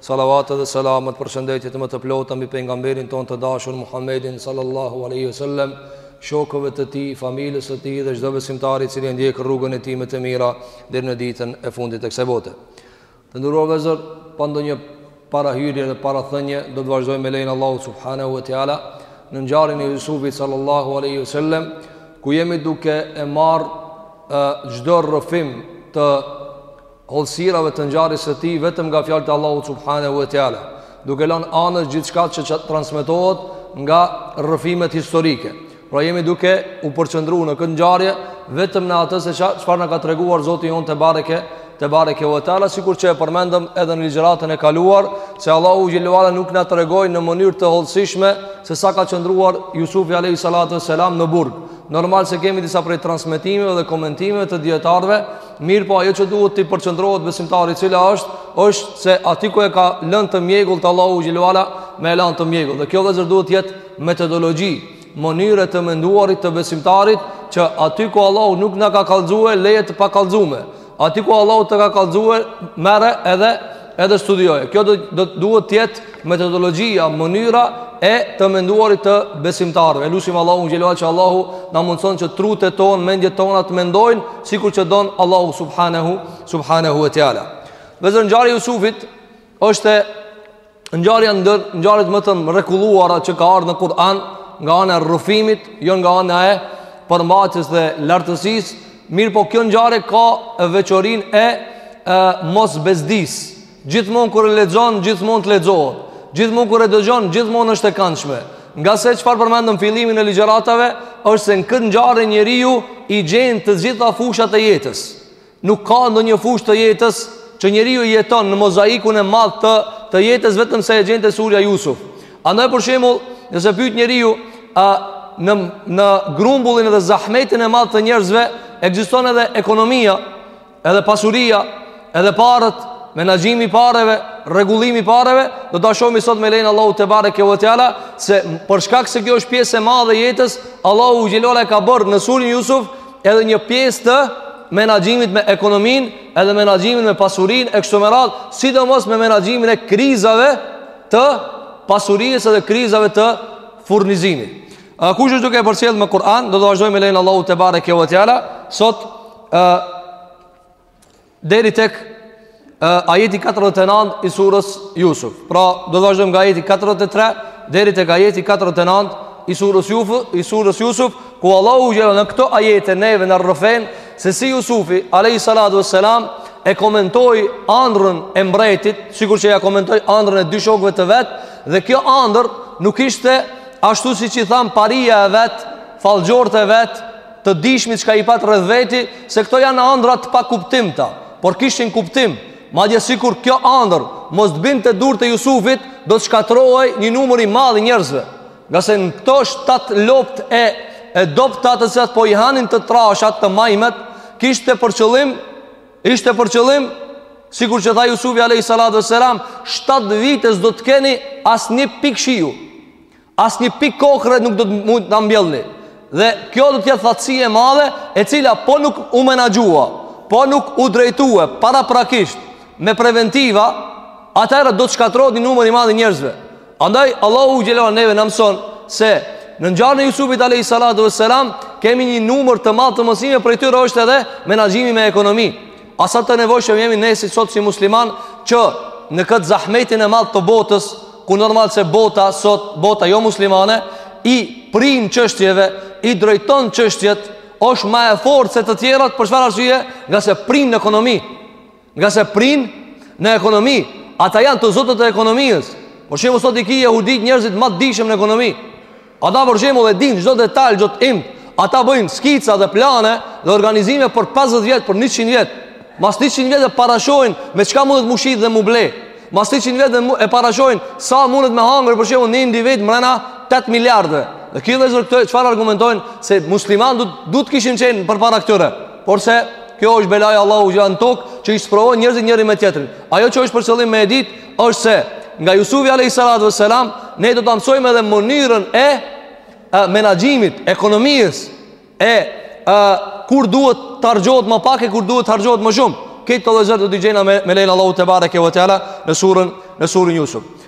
Salavatet dhe selamet përshëndetjet më të plota mbi pejgamberin tonë të dashur Muhammedin sallallahu alaihi wasallam, shokëve të tij, familjes së tij dhe çdo besimtari i cili e ndjek rrugën e tij me të mira deri në ditën e fundit të kësaj bote. Të nderuar vëllezër, pa ndonjë parahyrje dhe parathënie, do të vazhdojmë me lejen Allahu subhanahu wa taala në ngjarjen e Jusufit sallallahu alaihi wasallam, ku jemi duke e marrë çdo rrëfim të hollësirave të ngjarjes së tij vetëm nga fjalët e Allahut subhanehu ve teala, duke lënë anësh gjithçka që transmetohet nga rrëfimet historike. Pra jemi duke u përqendruar në këtë ngjarje vetëm në atë se çfarë na ka treguar Zoti jonë tebareke ve teala, sikur që e përmendëm edhe në ligjëratën e kaluar, se Allahu xhele ve ala nuk na tregoi në mënyrë të hollësishme se sa ka qëndruar Jusufi alayhi salatu vesselam në burg. Normal se kemi disa prej transmetimeve dhe komentimeve të dijetarëve Mirëpo ajo që duhet të përqendrohet besimtari cila është, është se aty ku e ka lënë të mjegullt Allahu xhele ve ala me e lënë të mjegullt. Dhe kjo vëllezër duhet të jetë metodologji, mënyrë e të menduarit të besimtarit që aty ku Allahu nuk na ka kalzue, leje të pakalzume. Aty ku Allahu të ka kalzue, merre edhe Edhe studioje. Kjo do të duhet të jetë metodologjia, mënyra e të menduarit të besimtarëve. E lusim Allahu xhelal që Allahu na mundëson që trutë tonë, mendjet tona të mendojnë sikur që don Allahu subhanahu wa taala. Vëllezër ngjarja e Jusufit është ngjarja ndër ngjarjet më të mrekulluara që ka ardhur në Kur'an nga ana e rrëfimit, jo nga ana e përmbajtjes dhe lartësisë, Mirëpo kjo ngjarje ka veçorinë e mosbezdisë. Gjithmonë kur e lexon, gjithmonë të lexohet. Gjithmonë kur e dëgjon, gjithmonë është e këndshme. Nga se çfarë përmendëm fillimin e ligjëratave, është se në këtë ngjarje njeriu i gjen të gjitha fushat e jetës. Nuk ka ndonjë fushë të jetës që njeriu jeton në mozaikun e madh të jetës vetëm se e gjen te surja Jusuf. Andaj për shembull, nëse pyet njeriu a në grumbullin dhe zahmetin e madh të njerëzve ekziston edhe ekonomia, edhe pasuria, edhe paret, menaxhimi i pareve, rregullimi i pareve, do ta shohim sot me lejen Allahu tebareke ve teala se për shkak se kjo është pjesë e madhe e jetës, Allahu xhele ve ala e ka bërë në suren Jusuf edhe një pjesë të menaxhimit me ekonominë, edhe menaxhimin me pasurinë e kështu me radhë, sidomos me menaxhimin e krizave të pasurisë dhe krizave të furnizimit. A kush është duke e përcjellë me Kur'an, do të vazhdojmë me lejen Allahu tebareke ve teala sot ë deri tek ajeti 49 i surës Jusuf. Pra, do të vazhdojmë nga ajeti 43 deri tek ajeti 49 i surës Jusuf, ku Allahu xhele në këto ajete neve na rrëfen Se si Jusufi, alejhi salatu ve selam, e komentoj andrën e mbretit, sikur që ja komentoj andrën e dy shokve të vet, dhe kjo andrë nuk ishte ashtu siç i thanë paria e vet, fallxhorët e vet, të dijshmit çka i pat rreth veti, se këto janë andra të pakuptimta, por kishin kuptim, madje sikur kjo andrë, mos të binte n'dorë të Jusufit, do të shkatërrohej një numër i madh i njerëzve. Ngase në këto shtatë lopët e, e dobëta të cilat po i hanin të trashat të majmet, kishte për qëllim, ishte për qëllim, sikur që tha Jusufi alejhi salatu ve selam, shtatë vite s'do të keni asnjë pikë shiu, asnjë pikë kokrre nuk do të mund ta mbjellni. Dhe kjo do të jetë thatësi e madhe, e cila po nuk u menaxhua, po nuk u drejtue, paraprakisht, me preventiva, atëherë do të shkatërrohet një numër i madh i njerëzve. Andaj Allahu xheleala neve na mëson se në ngjarjen e Jusufit alejhi salatu vesselam kemi një numër të madh të mësimeve prej tyre është edhe menaxhimi me ekonomi. A sa të nevojshëm jemi ne si sot si musliman që në këtë zahmetin e madh të botës, ku normal se bota sot, bota jomuslimane, i prin çështjeve, i drejton çështjet, është më e fortë se të tjerat për çfarë arsye? Ngase prin në ekonomi. Ngase prin në ekonomi, ata janë të zotët e ekonomisë. Për shembull sot i ki jehudit njerëzit ma të dijshëm në ekonomi. Ata për shembull e dinë çdo detal, çdo të imët. Ata bëjnë skica dhe plane dhe organizime për 50 vjet, për 100 vjet. Mas 100 vjet e parashohin me çka mundet m'u shit dhe m'u ble. Mas 100 vjet e parashohin sa mundet me hangër për shembull një individ mrena 8 miliardëve. Dhe kjo vllezër këtë, çfarë argumenton se muslimanët du, du të kishim qenë përpara këtyre. Porse kjo është belaja e Allahut në tokë që i sprovon njerëzit njëri me tjetrin. Ajo që është për qëllim me e ditë është se nga Jusufi alejhi salatu vesselam ne do ta mësojmë edhe mënyrën e, e menaxhimit, ekonomisë e, e kur duhet të harxhohet më pak e kur duhet të harxhohet më shumë. Këtë vllezër do ta dëgjojna me, me lejen e Allahut tebareke ve teala në surën, në surën Jusuf.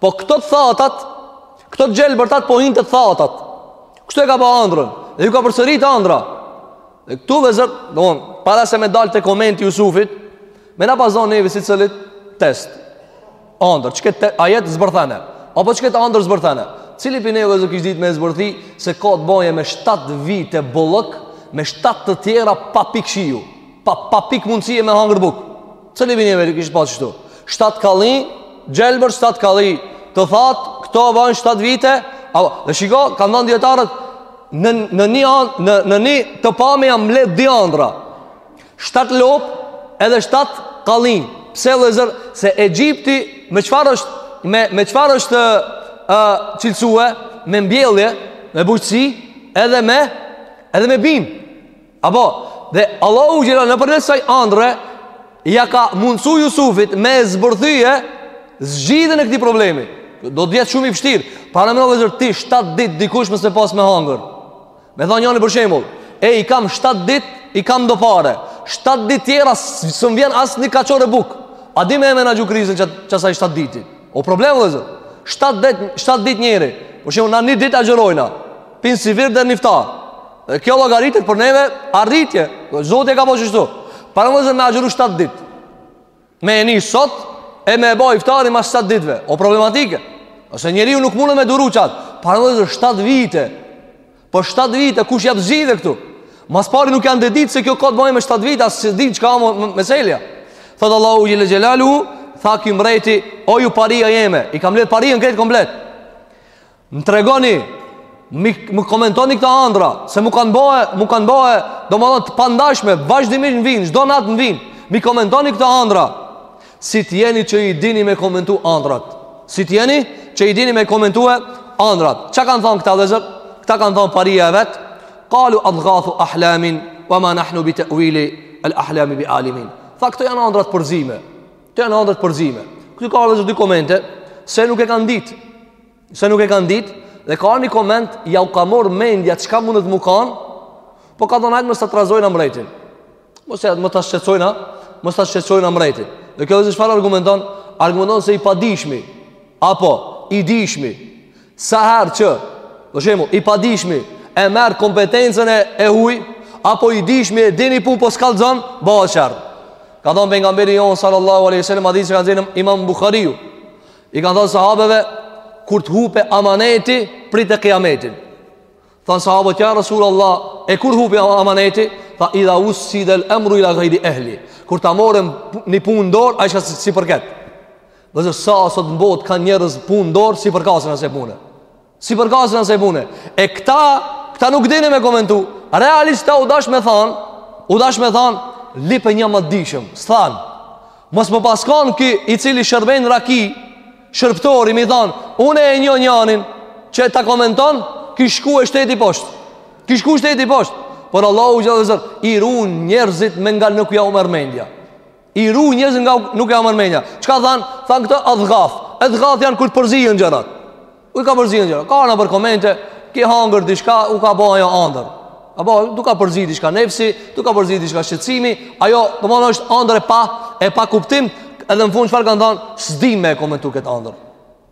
Po këto të thatat, këto të gjelbërtat po i hanë të thatat. Kështu e ka pa andrën, dhe ju ka përsërit andra. Dhe këtu vllezër, don, para se me dalë te komenti i Jusufit, me na bo Zoti neve secilit test. Andër, qikët ajet zbërthene, apo qikët andër zbërthene. Cili prej neve vllezër kish ditë me zbërthi, se ka të bajë me 7 vite bollëk, me 7 të tjera pa pikë shiu, pa, pa pikë mundësie me hangër bukë. Cili prej neve e kish pa qështu? Shtatë kalli gjelbër, shtatë kalli të thatë, këto bajnë shtatë vite, a, dhe shiko, kanë thanë dijetarët, në, në, një, në, në një të pame janë mbledh dy andra, shtatë lopë, edhe shtatë kalli, pse vllezër, se Egjipti, me çfarë është, me, me çfarë është e, cilësue, me mbjellje, me bujqësi, edhe me, edhe me bimë, Apo, dhe Allahu xhele nëpërmes asaj andre, ja ka mundësu Jusufit me e zbërthy zgjidhjen e këtij problemi. Do të jetë shumë i vështirë. Paramendo vëllezër ti 7 dit dikush mos me pas me hangër. Me thanë njani për shembull. E i kam 7 dit, i kam do pare. 7 dit tjera s'më vjen as një kaçore buk. A di me e menaxhu krizën qa, qasaj 7 diti. O problem vëllezër. 7 dit, 7 dit njeri. Për shembull, na një dit agjërojna. Pi n'syfyr deri n'iftar. Dhe kjo llogaritet për neve arritje Zoti e ka bo qështu Paramendo vëllezër me agjëru 7 dit Me e nis sot E me e bo iftarin mas 7 ditve O problematike Ose njeriu nuk mun me duru qatë Paramendo vëllezër 7 vite Po 7 vite kush jep zgjidhje këtu Ma s'pari nuk janë tu e ditë se kjo ka të bojë me 7 vite As s'e din çka o meselja Thotë Allahu xhele xhelaluhu Tha ky mbreti O ju paria jeme I ka mledhë parinë krejt komplet Më tregoni, m'i komentoni këto andra, se m'u kanë bo, m'u kanë bo, domethënë të pandashme, vazhdimisht m'vijnë, çdo natë m'vijnë, m'i komentoni këto andra, si të jeni që i dini me komentu andrat, si të jeni që i dini me komentu e andrat. Çka kanë thanë këta vëllezër? Këta kanë thanë paria e vet, kalu adgathu ahlamin, wa ma nahnu bi te'uilil ahlami bi alimin. Tha këto janë andra t'përzime, këto janë andra t'përzime. Këtu ka vëllezër dy komente, se nuk e kanë ditë, Se nuk e kanë ditë Dhe ka një koment Jau ka marrë mendja Çka mundet me kanë Po kanë thanë hajt mos ta trazojna mbretin Mos mos ta shqetsojna Mos ta shqetsojna mbretin Dhe kjo vëllezër çfarë argumenton Argumenton se i padishmi Apo i dishmi Sa herë që Për shembull i padishmi E merr kompetencën e, e huj Apo i dishmi e din ni pun Po s'kallzon Bëhet sherr Ka thanë pejgamberi jonë Sallallahu aleyhi sallam Hadith si e kallzon imam Buhariu I ka thënë sahabëve, kur të hupe amaneti, prite kiametin. Thanë sahabët, ja Rasul Allah, e kur hupe amaneti? Tha, idha usidel emru ila gajri ehli. Kur ta marrë një punë n'dorë, ai çka s'i, s'i përket. Vëllezër sa sot në botë, kanë njerëz punë n'dorë, s'i përkasin asaj pune. S'i përkasin asaj pune. E këta, këta nuk dinë me komentu. Realisht këta u dash me than, u dash me than, lype një ma t'dijshëm. S'than, mos me pas kon ky i cili shërben raki, shërbëtori, me i than, une e njoh njanin që ta komenton, kish shku shteti poshtë. Kish shku shteti poshtë. Por Allahu vëllezër, i run njerëzit me nga nuk jau merr mendja. I run njerëzit nga nuk jau merr menja Çka than? Than këto adgath Adgath janë kur t'përzihen gjërat U kanë përzi gjërat Ka nëpër komente Ki hangër diçka u ka bo ajo andër Apo, t'u ka përzi diçka nefsi T'u ka përzi diçka shqetsimi Ajo, domethanë është andër e pa E pa kuptim Edhe në fund çfarë kanë than S'dimë me e komentu këtë andër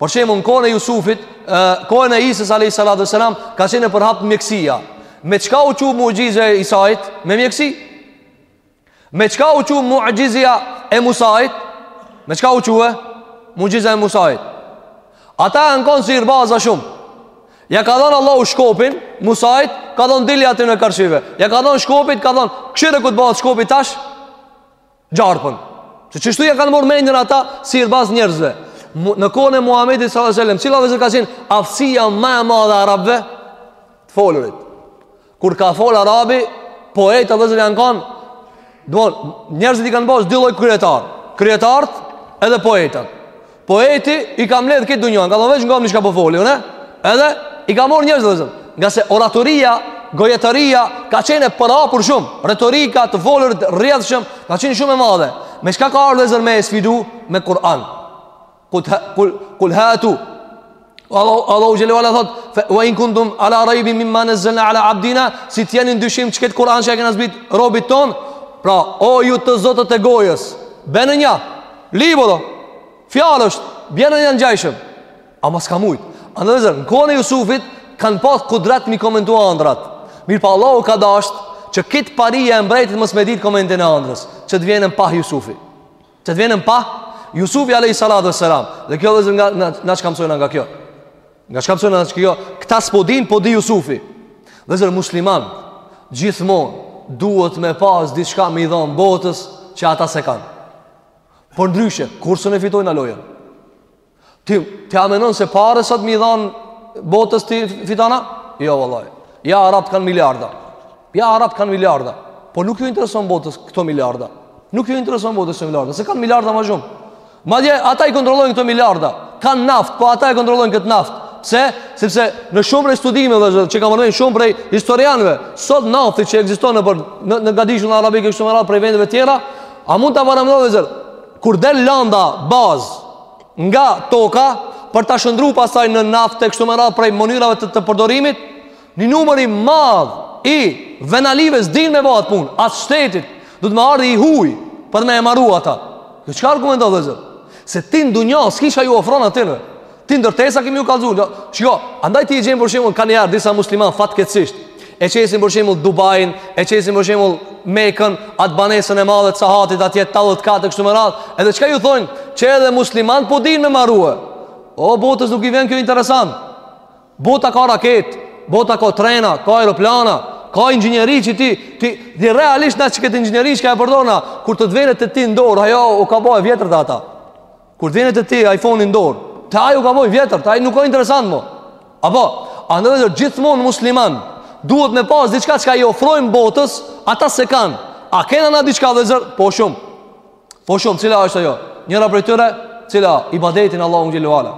Për shembull në kohën e Jusufit, kohën e Isës a.s. ka qenë e përhap mjekësia. Me çka u çu muxhiza e Isait? Me mjekësi. Me çka u çu muxhizja e Musait? Me çka u çu muxhizja e Musait. Ata janë konë sihirbaza shumë. Ja ka dhonë Allahu shkopin Musait, ka thonë dil atyne karshi ve. Ja ka dhonë shkopin, ka thonë, kshire ku të bahet shkopi tash? gjarpën. Se qështu ja kanë marrë mendjen ata sihirbaz njerëzve. Në kohën e Muhammedit s.a.s. Cila vllezër ka qenë aftësia ma e madhe arabve? Të folurit. Kur ka folë arabi, poeta vllezër janë kanë, njerëzit i kanë bërë dy lloj kryetarë. Kryetarët edhe poetët. Poeti i ka mbledh këtë dunjan, ka thonë veç ngomni çka po foli unë. Edhe i ka marr njerëz vllezër. Nga se oratoria, gojetaria ka qenë e përhapur shumë, retorika të folur rrjedhshëm ka qenë shumë e madhe. Me çka ka ardh vllezër me e sfidu me Kur'an. Kul kul kul hatu Allahu xhele ve ala thot wa in kuntum ala raybin mimma nazzalna ala abdina si të jeni n'dyshim qet Kur'an që e kena zbrit robit ton pra o ju të zotët e gojës bëne një libër o fjalë është bjene një t'ngjajshëm ama s'kan mujt andaj vllezër n'kohën e Jusufit kanë pas kudret me i komentu andrat mirëpo Allahu ka dasht që kit paria e mbretit mos me dit komentin e andrës që të vjen në pah Jusufi Që të vjen në pah Jusufi alejhi salatu ve selam, dhe kjo vllezër na, na, na çka mësojna nga kjo. Na çka mësojna nga qekjo, këta s'po din, po di Jusufi. Vllezër muslimani, gjithmon, duhet me pas diçka me i dhonë botës që ata s'e kanë. Përndryshe, kurrë s'e fitojna lojën. Ti, ti a menon se pare sot me i dhan botës ti fiton a? Jo, vallahi. Ja, arabt kanë miliarda. Ja, arabt kanë miliarda. Po nuk ju intereson botës këto miliarda. Nuk ju intereson botës këto miliarda. Se kanë miliarda ma shumë. Madje, ata i kontrollojnë këto miliarda. Kanë naft, po ata e kontrollojnë këtë naft. Pse? Sepse në shumë prej studimeve vllezër, që kanë përmend shumë prej historianve, sot nafti që ekziston në, në, në gadishullin arabik, kështu me radhë prej vendeve tjera, a mund ta paramendoni vllezër, Kur del landa bazë nga toka për ta shndërru pastaj në naftë kështu me radhë prej mënyrave të, të përdorimit, një numër i madh i venalive s'din me ba atë punë, as shteti, duhet me ardh i huji për me e maru ata. Kjo çka argumenton vllezër? Se ti në dunja s'ki çka ju ofron atyne. Ti ndërtesa ke me u kallzu. Jo, shiko, andaj ti i gjen për shembull kanë ardhur disa muslimanë fatkeqësisht. E qesin për shembull Dubain, e qesin për shembull Mekën, atë banesën e madhe të Sahatit atje 80 katë kështu më radh. Edhe çka ju thonë, që edhe muslimant po dinë me maru. O botës nuk i vjen kjo interesant. Bota ka raket, bota ka trena, ka aeroplana, ka inxhinieri që ti ti ti realisht na qat inxhinieri që ka e përdorna, kur të të vjen te ti n'dorë, ajo u ka ba e vjetër te ata. Kur t'vjen te ti iPhone-i në dorë, te ai u ka bo i vjetër, te ai nuk o interesant mo. Apo, ani vllezër gjithmonë musliman, duhet me pas diçka çka i ofrojmë botës, ata s'e kanë. A kena na diçka vllezër? Po shumë. Po shumë, cila është ajo? Njëra prej tyre, cila? Ibadetin, Allahun xhelle ve ala.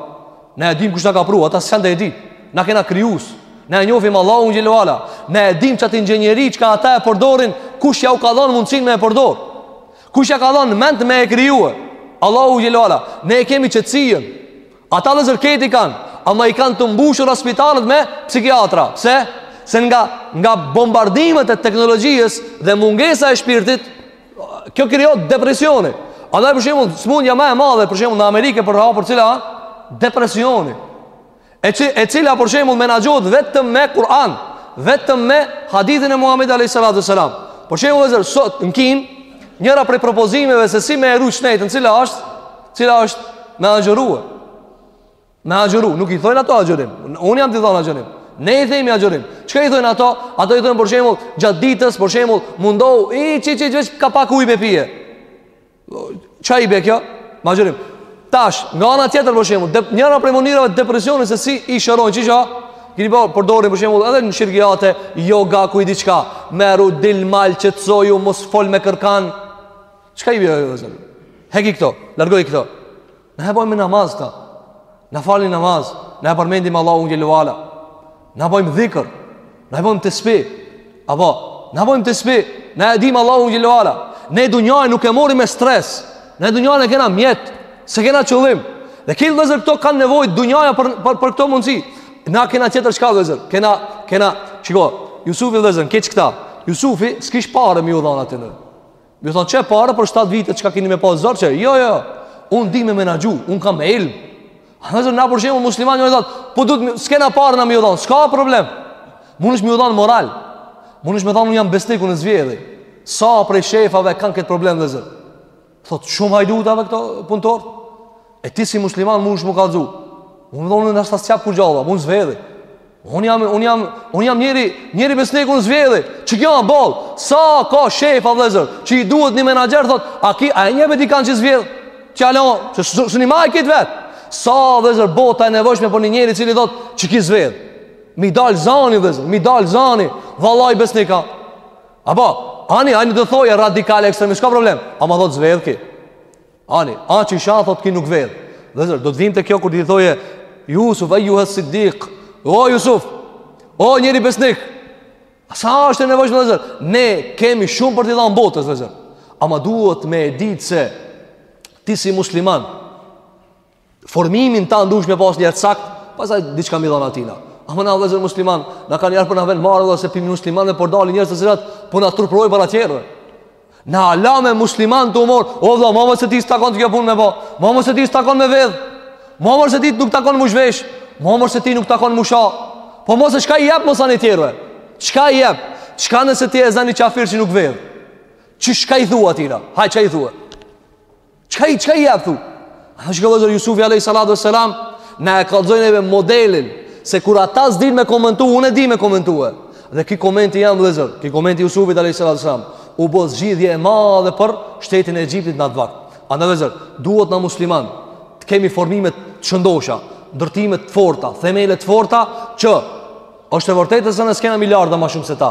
Ne e dim kush na ka pru, ata s'kanë dhe e di. Na kena Krijus. Ne e njofim Allahun xhelle ve ala. Ne e dim qat inxhinieri çka ata e përdorin, kush ja u ka dhonë mundësinë me e përdor. Kush ja ka dhënë mend me e krijue? Allahu xhelle ve ala, ne e kemi qetësijën. Ata vllezër këto i kanë, ama i kanë të mbushura spitalet me psikiatra. Pse? Se nga, nga bombardimet e teknologjisë dhe mungesa e shpirtit, kjo krijon depresioni. Andaj për shembull, sëmundja ma e madhe, për shembull në Amerikë përhapur cila, depresioni. e, që, e cila për shembull menaxhohet vetëm me Kur'an, vetëm me hadithin e Muhamedit alejhi salatu ve selam. Për shembull vllezër sot në Kinë, njëra prej propozimeve se si me e rujt shëndetin, cila është, cila është me agjëru. Me agjëru, nuk i thonë ato agjërim. Unë jam tu i thonë agjërim. Ne i themi agjërim. Çka i thonë ato? Ato i thonë për shembull gjatë ditës, për shembull, mundohu hiç hiç hiç, veç ka pak ujë me pije. Çka i bje kjo? Me agjërim. Tash, nga ana tjetër për shembull, dep, njëra prej mënyrave të depresionit se si i shërojnë çish ha. Gjeni bërë përdorim për shembull edhe në shirkijate, joga ku di çka, merre dil n'mal qetsohu mos fol me kërkan. Çka i bje ajo vllezër? Heqi këto, largoji këto. Në he bojmë namaz këta Na falim namaz Na e përmendim Allahun xhelle ve ala Na bojmë dhikër Na bojmë tesbih Apo Na bojmë tesbih Na e dim Allahun xhelle ve ala Ne dunjanë nuk e morim me stres Ne dunjanë e kena mjet S'e kena qëllim Dhe këtë vllezër këto kanë nevojë Dunjaja për, për, për këto mundësi Na kena tjetër çka vllezër Kena, kena, qiko Jusufi vllezër, në keqë këta Jusufi, s'kish pare me ju dhon atyne Me ju thonë qe pare për 7 vite çka keni me pas zor qe. Jo, jo. Un di me menaxhu, un kam ilm. Vllezër na për shembull musliman jo thot, po do të s'kena pare na me ju dhon. S'ka problem. Mundesh me ju dhon moral. Mundesh me thon un jam besnik, un s'vjedhi. Sa prej shefave kanë këtë problem vllezër. Thot shumë hajduta be këto punëtor. E ti si musliman mundesh me ju kallëzu Unë dhe unë në ashtë asë kur gjalla Unë s'vjedhi Unë jam, unë jam, unë jam njeri, njeri besnik unë s'vjedhi Qiko në botë Sa ka shefa vllezër Që i duhet një menaxher thot A ki, a e njeh be dikan që s'vjedh Që alo, që së një maj kitë vet Sa vllezër bota e nevojshme Për një njeri cili thot Qiky s'vjedh Me i dal zani vllezër Me i dal zani Vallahi besnik a Apo, ani, ani të thojnë radikal, ekstremist S'ka problem Ama thot s'vjedh ky Ani, ai që i sha, thot ki nuk vedh Vllezër, do të vim te kjo kur t'i thojë Jusuf, ejuhes siddik O Jusuf, o njeri besnik A sa është e nevojshme vllezër Ne kemi shumë për t'i dhanë botës vllezër Ama duhet me e ditë se Ti si musliman Formimin tand dush me pas njëherë sakt, pastaj diçka m'i dhan atina. Ama na vllezër musliman, nakanjëherë po na vjen marre dhe se jemi musliman dhe po dalin njerëz të cilët po na turprojnë para tjerëve. Na ala me musliman tu u marrë, o vlla, musliman ty s'të takon ty kjo punë me ba, musliman ty s'të takon me vedh, musliman ty nuk t'takon m'u zhvesh, musliman ty nuk t'takon me sha, po muslimani çka i jep muslimani tjerëve, çka i jep, çka nëse ti e zen ni qafir që nuk vedh, çka i thu atina, hajt çka i thua, Çka i, çka i jep thu? Ajo që ka vllezër Jusufi a.s. Salatu Selam Na e kallzon neve modelin Se kur ata s'din me komentu Unë e di me komentue Dhe ki komenti ja vllezër Ki komenti i Jusufit a.s. Salatu Selam U bo zgjidhje e madhe për Shtetin e Egjiptit në atë vakt Andaj vllezër Duhet na musliman Të kemi formimet të shëndosha Ndërtimet të forta Themelet të forta Që është e vërtetë se ne s'kena miliarda ma shumë se ata.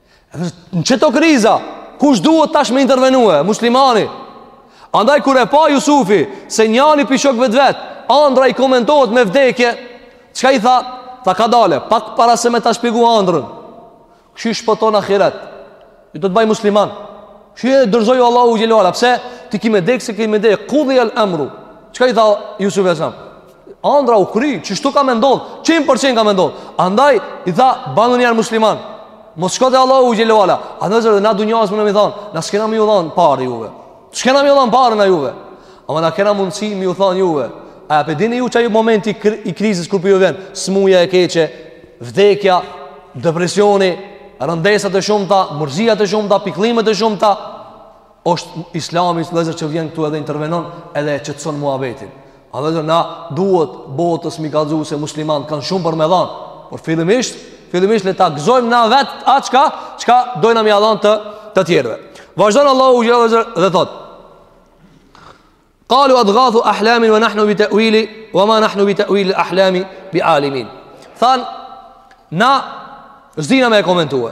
Në qëto kriza, kush duhet tash me intervenue? Muslimani. Andaj kur e pa Jusufi se njani pi shokëve të vet, andra i komentohet me vdekje, çka i tha? Tha kadale, pak para se me ta shpjegu andrën. Kush shpëton ahiret? Ju do të bëj musliman. Kush e dorëzoi Allahu xhele ue ala? Pse ti ki me dek se ki me dek? Kudijel emru. Çka i tha Jusufi a.s.? Andra u kry, qështu ka me ndodhë, qim për qim ka me ndodhë. Andaj, i tha, banu njëherë musliman, mos shko te Allahu xhele ue ala. Andaj vllezër dhe na duhet njerëzve m'i thanë, na s'kena me ju dhanë pare juve. S'kena me ju dhanë pare na juve. Ama na kena mundësi me ju thanë juve. A p'e dini ju qaj momenti i krizës kur po ju vjen, smuja e keqe, vdekja, depresioni, rëndesat e shumta, mërzijat e shumta, pikllimet e shumta, është islami vllezër që vjen këtu edhe intervenon edhe e qetëson muhabetin. A vllezër na duhet botës m'i kallzu se muslimanët kanë shumë për me dhanë. Por fillimisht, fillimisht le ta gëzojmë na vetë atë çka, çka dojna m'ia dhanë të, të tjerëve. Vazhdon Allahu xh. vllezër dhe thotë. Kalu adgathu ahlamin ve nahnu bi te'uili, ve ma nahnu bi te'uilil ahlami bi alimin. Thanë, na s'dina me e komentue.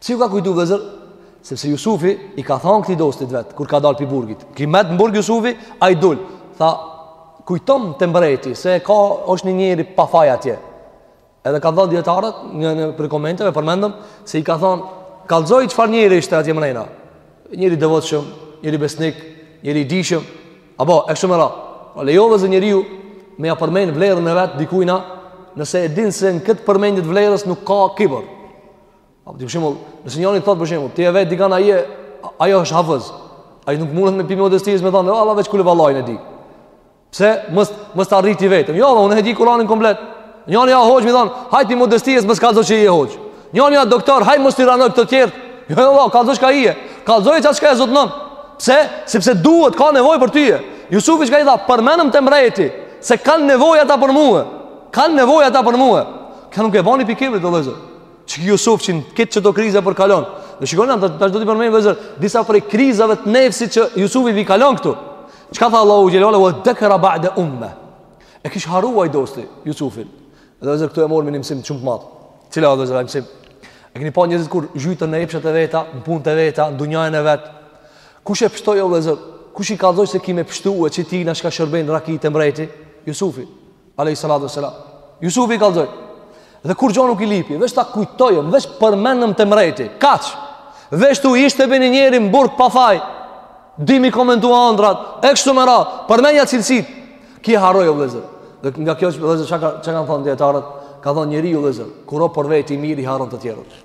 Si ju ka kujtu vllezër? Sepse Jusufi i ka thonë këtij dostit vet, kur ka dalë pi burgit. Ki met në burg Jusufi, ai dul. Tha, kujtom te mbreti, se ka, është një njeri pa faj atje. Edhe ka dhe dijetarët, në, nëpër komenteve, përmendin, se i ka thonë, kallzoj çfarë njeri ishte atje mrejna. Njeri i devotshëm, njeri besnik, njeri i dishëm, a bo, e shumë e ra. Po, lejohet vllezër njeriu, me ja përmend vlerën e vet dikujna, nëse e din se në këtë përmendje t'vlerës nuk ka kibër. Apo ti përshembull, nëse njëri thot për shembull, ti e vet dikan a je a jo hafëz. Ai nuk mundet më pi modestisë me thonë, Allah veç kul vallahin e di. Pse mos mos ta rriti veten? Jo, unë e di Kur'anin komplet. Njëri o hoxhë me thonë, haj pi modestisë mos kallzo që je hoxhë. Njëri o doktor, haj mos tirano këto të tjerë. Jo, jo, jo kallzo çka je. Kallzo çka çka e zotron. Pse? Sepse duhet ka nevojë për ty. Jusufi çka i tha, përmendëm te mbreti, se kanë nevojë ata për mua. Kanë nevojë ata për mua. Kanë nuk e bani pi vetes vëllazër. Qi Jusufi qinkëtë qëto kriza po i kalon. Dhe shikoni atë tash do t'i përmend vllezër, disa prej krizave të nefsit që Jusufi po i kalon këtu. Çka tha Allahu xhel-le ue ala wa ddakara ba'da umma. E kish harruaj dosti Jusufin. Dhe vllezër këtu e marrim një mësim shumë të madh. Cila është vllezër mësimi? E keni pa njerëzit kur zhytën në epshet e veta, në punët e veta, në dunjën e vet. Kush e pshtoi o vllezër? Kush i kallzoi se ki me pshtu qitina çka shërben raki te mbreti? Jusufi. Alejhi salatu ve selam. Jusufi i kallzoi. Dhe kurgjo nuk i lipi, veç ta kujtojna, veç përmendëm te mreti. Kaq. Veç thuj ishte be një njeri në burg pa faj. Din me i komentu ondrat, e kështu me radhë, përmendja cilësitë. Ky e harroi o vëllazër. Dhe nga kjo është vëllazër çka çka kanë thënë dijetarët, kanë thënë njeriu vëllazër, kur o për veti mirë i harron të tjerët.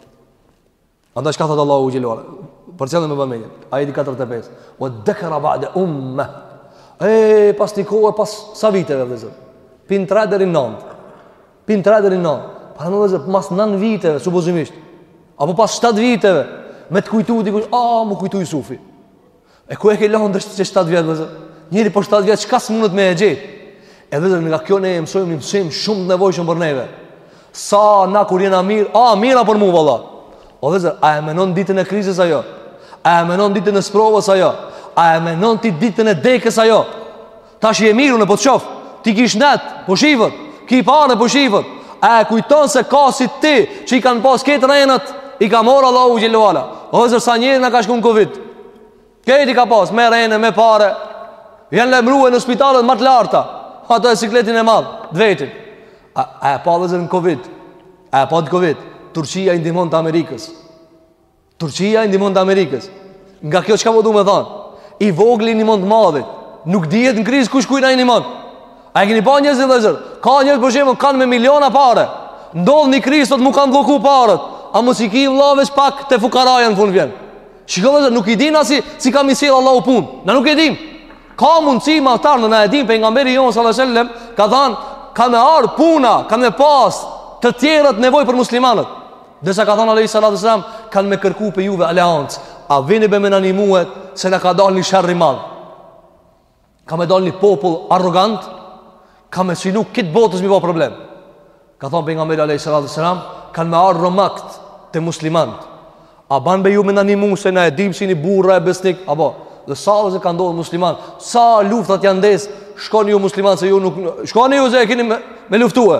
Andaj çka thot Allahu xhel-le ue ala? Përcjelle me vëmendje ajeti 45. Wa ddakara ba'da umma. E pas ni kohe pas sa viteve vllezër. Pi 3 deri në 9. Pi 3 deri në 9. Paramendo pas 9 viteve supozimisht. Apo pas 7 viteve me të kujtu di kush, a ah, m'u kujtu Jusufi. E ku e ke lënë deri qe shtatë vjet vllezër? Njeri për shtatë vjet çka s'mundet me e gjet. E vllezër nga kjo ne e mësojmë një mësim shumë të nevojshëm për neve. Se na kur jena mirë, a mirë o për mua valla. O vllezër, a e mendon ditën e krizës a jo? A e mendon ditën e sprovës a jo? A e mendon ti ditën e dekës a jo? Tash je mirë unë po të shoh. Ti ki shnet, po shifet. Ki pare po shifet. A e kujton se ka si ti që i kanë pas krejt renet, i ka marrë Allahu xhel-le ue ala. O vllezër sa njeri na ka shku n'Covid. Krejt i ka pas me rene, me pare. Janë lajmëruar në spitalet më të larta. Ato e sikletin e madh, të vetin. A, a e pa vllezër n'Covid? A e patë n'Covid? Turqia i ndihmonte Amerikës. Turqia i ndihmonte Amerikës. Nga kjo çka po du me thanë? I vogli i ndihmon të madhit. Nuk dihet në krizë kush kujna i ndihmon. A e keni pa njerëzit vllezër? Ka njerëz për shembull kanë me miliona pare. Ndodh një krizë sot m'u kanë blloku paret. A mos i ki vëlla be pak te fukaraja në fund vjen. Shikoni vllezër, nuk i dim na si si ka me i sjell Allahu punët. Na nuk e dim. Ka mundësi mbas pak, na e dim pejgamberi jon sallallahu alajhi wasallam ka thënë ka me ardh puna, ka me pas të tjerët nevojë për muslimanët. Ndërsa ka thon alejhi salatu wasselam, kanë me kërku pe juve aleancë. A vini be me na ndihmue se na ka dalë një sherr i madh? Ka me dalë një popull arrogant, ka me synu kit botës m'i ba problem. Ka thënë pejgamberi alejhi salatu wasselam, kanë me ardh romakt te muslimanët. A ban be ju me na ndihmu se na e dim s'ini burra e besnik? A po, dhe sa ose ka ndodh musliman, sa luftat janë ndez, shkoni ju musliman se ju nuk shkoni ju se e keni me, me luftue.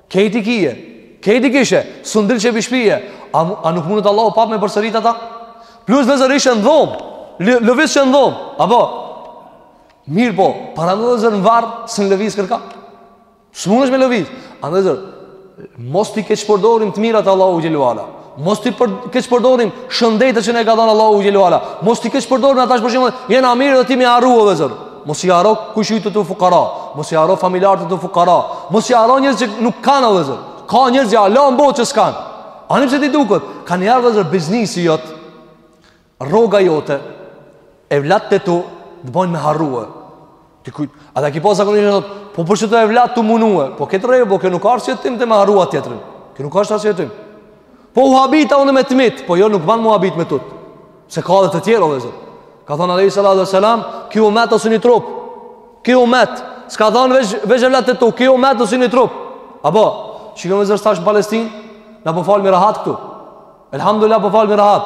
Kejt i kije, kejt i kishe, s'un dilshe pi shpije, a, a nuk mundet Allahu prap me përsërit ata? Plus vllezër ishe në dhomë, lëvizshe në dhomë, a po? Mirëpo, paramendo vllezër në varr, s'un lëviz kërkah. S'mundesh me lëviz. Andaj vllezër, mos t'i keqpërdorim të mirat e Allahu xhele ue ala. Mos t'i për, keqpërdorim shëndetet që na ka dhënë Allahu xhele ue ala. Mos t'i keqpërdorim ata për shembull, jena mirë dhe ti m'i harru vllezër. Mos i harro kojshit e tu fukara, mos i harro familjarët e tu fukara, mos i harro njerëz që nuk kanë vllezër. Ka njerëz hala n'botë që s'kan. Ani pse ty t'duket, kaniher vllezër biznesi jot. Rroga jote, evlat e tu, të bojnë me harrua. Ti kujt, a da ki po zakonisht e thot, po përshë të evlat të munue, po këtë rejë, po kjo nuk a arsyetim me harrua tjetrin. Kjo nuk a arsyetim. Po u habita unë me të mitë, po jo nuk ban m'u habit me tutë. Se ka dhe të tjerë vllezër. Ka thonë alejhi salatu ue selam, ky umet osht një trup. Ky umet. S'ka thonë veç, veç evlat e tu, ky umet osht një trup. A po, shikojmë vllezër tash në Palestinë, na po falmi rahat këtu. Elhamdulillah po falmi rahat.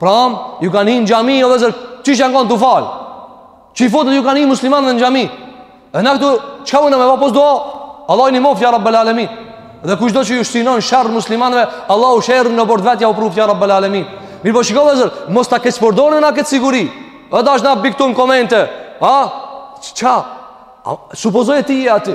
Pram ju kanë hin n'xhami vllezër qysh janë kanë tu fal. Çifutët ju kanë hin muslimanve në xhami. E na këtu çka mujm me ba pos dua. Allahu i nimoftë ya rabbul alamin. Dhe kushdo që ju synon sherr muslimanëve, Allahu sherrin në oborr t'vet jau pruft ya rabbul alamin. Mirëpo shikoni vllezër, mos ta keqpërdorim na këtë siguri. E tash na pi ktu n'komente. Ha? Çka? Supozoje ti aty.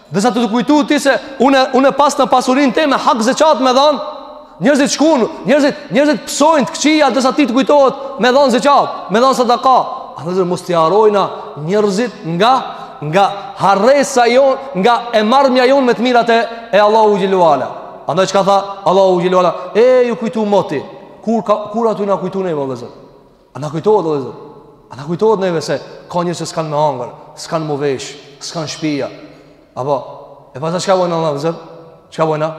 Desa të t'u kujtu ty se unë, unë e pasna pasurinë teme hak zeqat me dhanë, njërzit shkun, njërzit, njërzit pësojnë të këqija desa ty të kujtohet me dhanë zeqat, me dhanë sadaka. Andaj vllezër mos t'i harrojna njërzit nga, nga harresa jonë, nga e marrmja jonë me të mirat e, e Allahu xhele ue ala. Andaj çka tha Allahu xhele ue ala, e ju kujtu moti, kur, ka, kur a tu na u kujtu neve vllezër. A na kujtohet vllezër? A na kujtohet neve se ka njerëz që s'kan me hangër, s'kan m'u vesh, s'kan shpija. A po, e pastaj çka bojna vllezër? Çka bojna?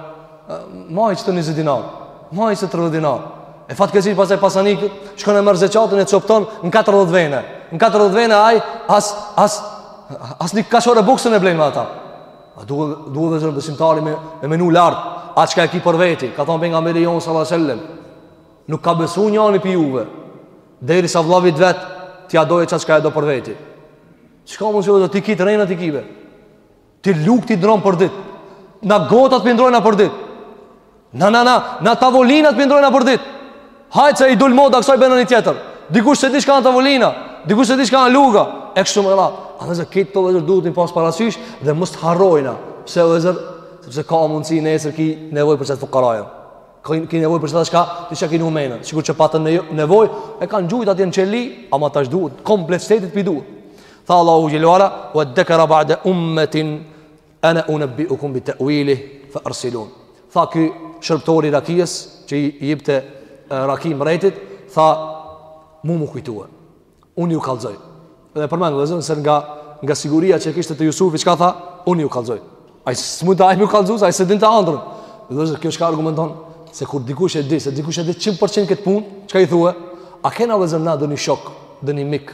Maji qto 20 dinar. Maji qto 30 dinar. E fatkeq pastaj pasanik shkon e merr zeqatin e copton në 40 vene. Në 40 vene ai as as as ni kashore buk s'un e blen me ata. Andaj duhet vllezër besimtari me me menu lart. Ata çka e ki për veti? Ka thon pejgamberi jon sallallahu alaihi wasallam. Nuk ka besu njani pi juve Derisa vllavit vet T'ja dojë e ça çka e do për veti Çka mund që dhe ti kitë rejnët i kive Ti lugt i ndrron për dit Na gotat po ndrrojna për dit Na na na Na tavolinat po ndrrojna për dit Hajt se i dul moda kësaj bënë një tjetër Dikush s'e di çka në tavolina Dikush s'e di çka në luga E kështu me radhë A vllezër kit vllezër duhet me pas parasysh Dhe mos të harrojna Pse vllezër Sepse ka mundësi nesër ki nevojë për qët fukarajën Keni keni nevojë për çfarë çka, diçka keni n'men. Sikur që patën jo, nevojë, e kanë gjujt atje në qeli, ama tash duhet komplet shtetit pi duhet. Tha Allahu xhele ue ala, "Wa dhakara ba'da ummatin ana unabbiukum bi ta'wili fa arsilun." Tha ky shërbëtori i rakijës që i jepte raki mbretit, tha mu mu kujtua. Unë ju kallxoj. Dhe përmend vëllazën se nga nga siguria që kishte te Jusufi çka tha, unë ju kallxoj. Ai s'mundte ai m'ju kallxu se, ai s'e dinte andrrën. Vëllazën kjo çka argumenton se kur dikush e di, se dikush e di 100% këtë punë, çka i thua? A kena vëllazën na ndonji shok, ndonji mik?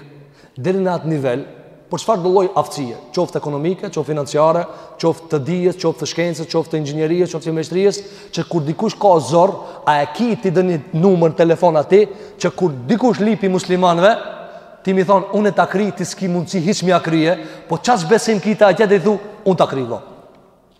Deri në atë nivel, Për çfarëdo lloj aftësie, qoftë ekonomike, qoftë financiare, qoftë të dijes, qoftë të shkencës, qoftë të inxhinierisë, qoftë të mjeshtrisë, që kur dikush ka zor, a e ki ti ndonji numër telefon aty, që kur dikush lyp pi muslimanëve, ti mi thon unë ta kry ti s'ki mundsi hiç mja krye, po qaq besim ki te ai ti thu unë ta kry vëlla.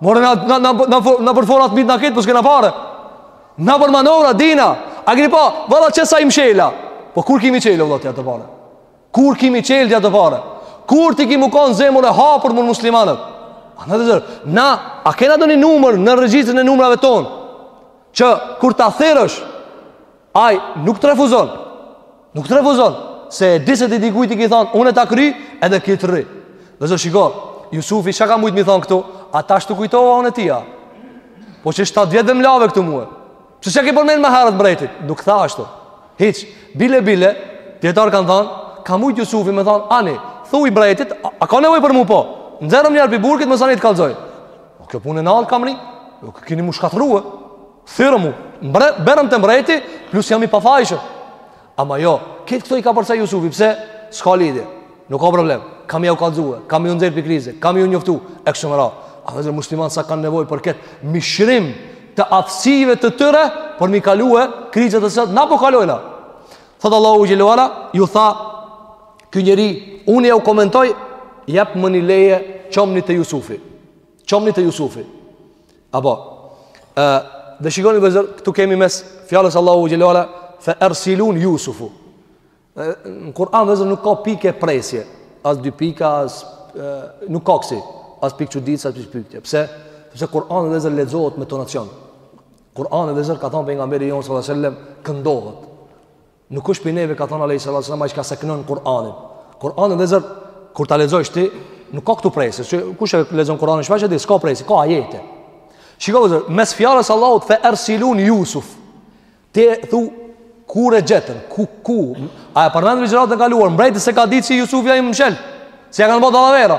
More na na na na, na për forat mit na ket, po s'kena pare. Na për manovra dina. A keni pa, valla qe sa i mshela. Po kur ki mi çelë o vlla ti ato pare? Kur ki mi çelë ti ato pare? Kur ti ki m'u kon zemër e hapur me muslimanët? A vllezër, na a kena ndonji numër në regjistrin e numrave tonë? Që kur ta thërrësh Ai nuk të refuzon. Nuk të refuzon se di se ti dikujt i ke thon, unë ta kry edhe kë të rri. Vllezër shiko, Jusufi çka ka mujt mi thon këtu? A tash t'u kujtova unë ty a. Po qe 7 vjet që m'lave këtu mua. Pse s'ja ke përmend më herët mbretit? Nuk tha ashtu. Hiç, bile bile, dijetarët kan thon, ka mujt Jusufi me thon, ani, thuaj mbretit, a, a ka nevojë për mua po? Nxerrëm njëherë pi burgut masanej t'kallzoj. Po kjo punë nall kamri, nuk keni m'u shkatrrue. Thirrëm mu, mbre, bjerëm te mbreti, plus jam i pafajshëm. Ama jo, këtë këto i ka përse Jusufi, pse? S'ka lidhje, nuk ka problem. Ka m'ja u kallzue, ka m'ju nxjerr pi krize, ka m'ju njoftu, e kështu me radhë. A vllezër musliman sa kanë nevojë për këtë mishërim të aftësive të tyre, për mi kalue krizat që sot, na po kalojna. Thotë Allahu xhele ue ala, ju tha, ky njeri, unë ja u komentoj, jepëm një leje, çomni te Jusufi. Çomni te Jusufi. Apo, e, dhe shikoni vllezër, këtu kemi mes fjalës Allahut xhel-le ve ala, fe ersilun Jusufu. E, në Kur'an vllezër nuk ka pikëpresje, as dy pika, as, e, nuk ka kësi, as pikëçuditje, as pikëpytje, pse? Sepse Kur'ani vllezër lexohet me tonacion. Kur'ani vllezër ka thonë pejgamberi jonë salallahu alejhi ve sellem, këndohet. Nuk është prej neve, ka thonë alejhi salatu selam, ai çka s'e knon Kur'anin. Kur'anin vllezër, kur ta lexojsh ti, nuk ka këtu presje, që kush e lexon Kur'anin shpesh e di, s'ka presje, ka ajete. Shiko vllezër, mes fjalës Allahut fe ersilun Jusuf, ti thu, ku e gjetën, ku, ku, a e përmendëm n'ligjëratën e kaluar, mbreti s'e ka ditë se Jusufi a i mshelë, se ia kanë ba dallavera.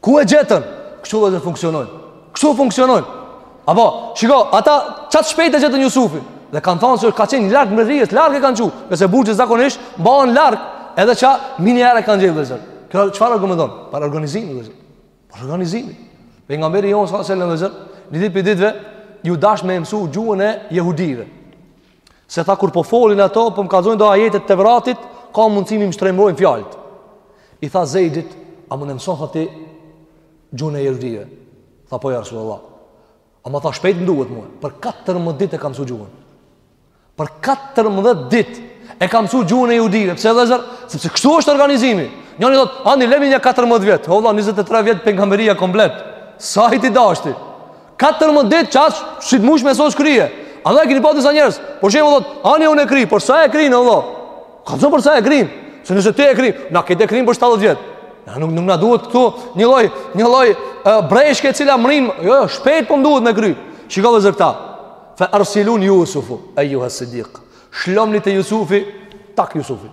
Ku e gjetën? Kështu vllezër funksionojnë. Kështu funksionojnë. Apo, shiko, ata qaq shpejt e gjetën Jusufin. Dhe kanë thonë se ka qenë larg mbretërisë, larg e kanë çu. Dhe se burgjet zakonisht mbahen larg. Edhe ça, meniherë e kanë gjetë vllezër. Kjo çfarë argumenton? Par organizimi, vllezër. Par organizimi. Pejgamberi jonë, alejhi selam vllezër, një ditë prej ditëve, iu dash me e mësu gjuhën e jehudive. Se tha kur po folin ato, po më kallzojnë do ajete t'Tevratit, ka mundësi m'i shtremrojnë fjalët. I tha Zejdit, a mun e mëson, tha ti, gjuhën e jehudive. Tha po, ja Rasul Allah. Ama tha shpejt më duhet mue. Për 14 dit e ka msu gjuhën. Për 14 dit e ka msu gjuhën e jehudive. Pse vllezër? Sepse kështu është organizimi. Njani thot, ani, lemi nja 14 vjet. O vlla, 23 vjet pejgamberia komplet. Sa i ti dashti? 14 ditë ça si të mush me sos krije. A e keni pa disa njerëz, për shembull thot, ani unë e kryj, për sa e kryn o vlla? Kallzom për sa e kryn, se nëse ti e kryn, na këtë e kryjm për 70 vjetë. Na nuk, nuk na duhet këtu një lloj, një lloj e, breshke e cila mrrin, jo, jo, shpejt po më duhet me kry. Shiko vllezër këta, fe ersilun Jusufu, ejjuhes-siddik, lshomni te Jusufi, tak Jusufi.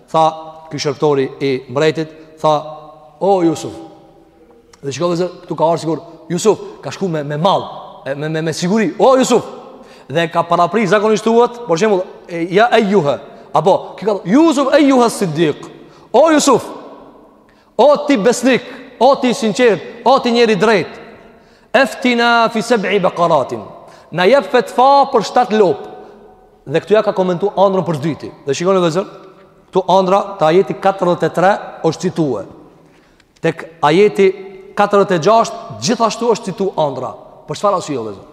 Tha, ky shërbtori i mbretit, tha, o Jusuf, dhe shiko vllezër, këtu ka ardhë sigur, Jusuf, ka shku me, me mall, me, me, me siguri, o Jusuf, dhe ka parapri zakonisht thuhet, për shembull, e, ja ejjuha, apo, ki ka, Jusuf ejjuhes-siddik, o Jusuf, O ti besnik, o ti i sinqertë, o ti njeri i drejtë. Eftina fi sab'i baqaratin. Na jep fetfa për 7 lopë. Dhe këtu ja ka komentuar ëndrrën për s'dyti. Dhe shikoni vllezër, këtu ëndrra te ajeti 43 është cituar. Tek ajeti 46 gjithashtu është cituar ëndrra. Për çfarë arsye vllezër?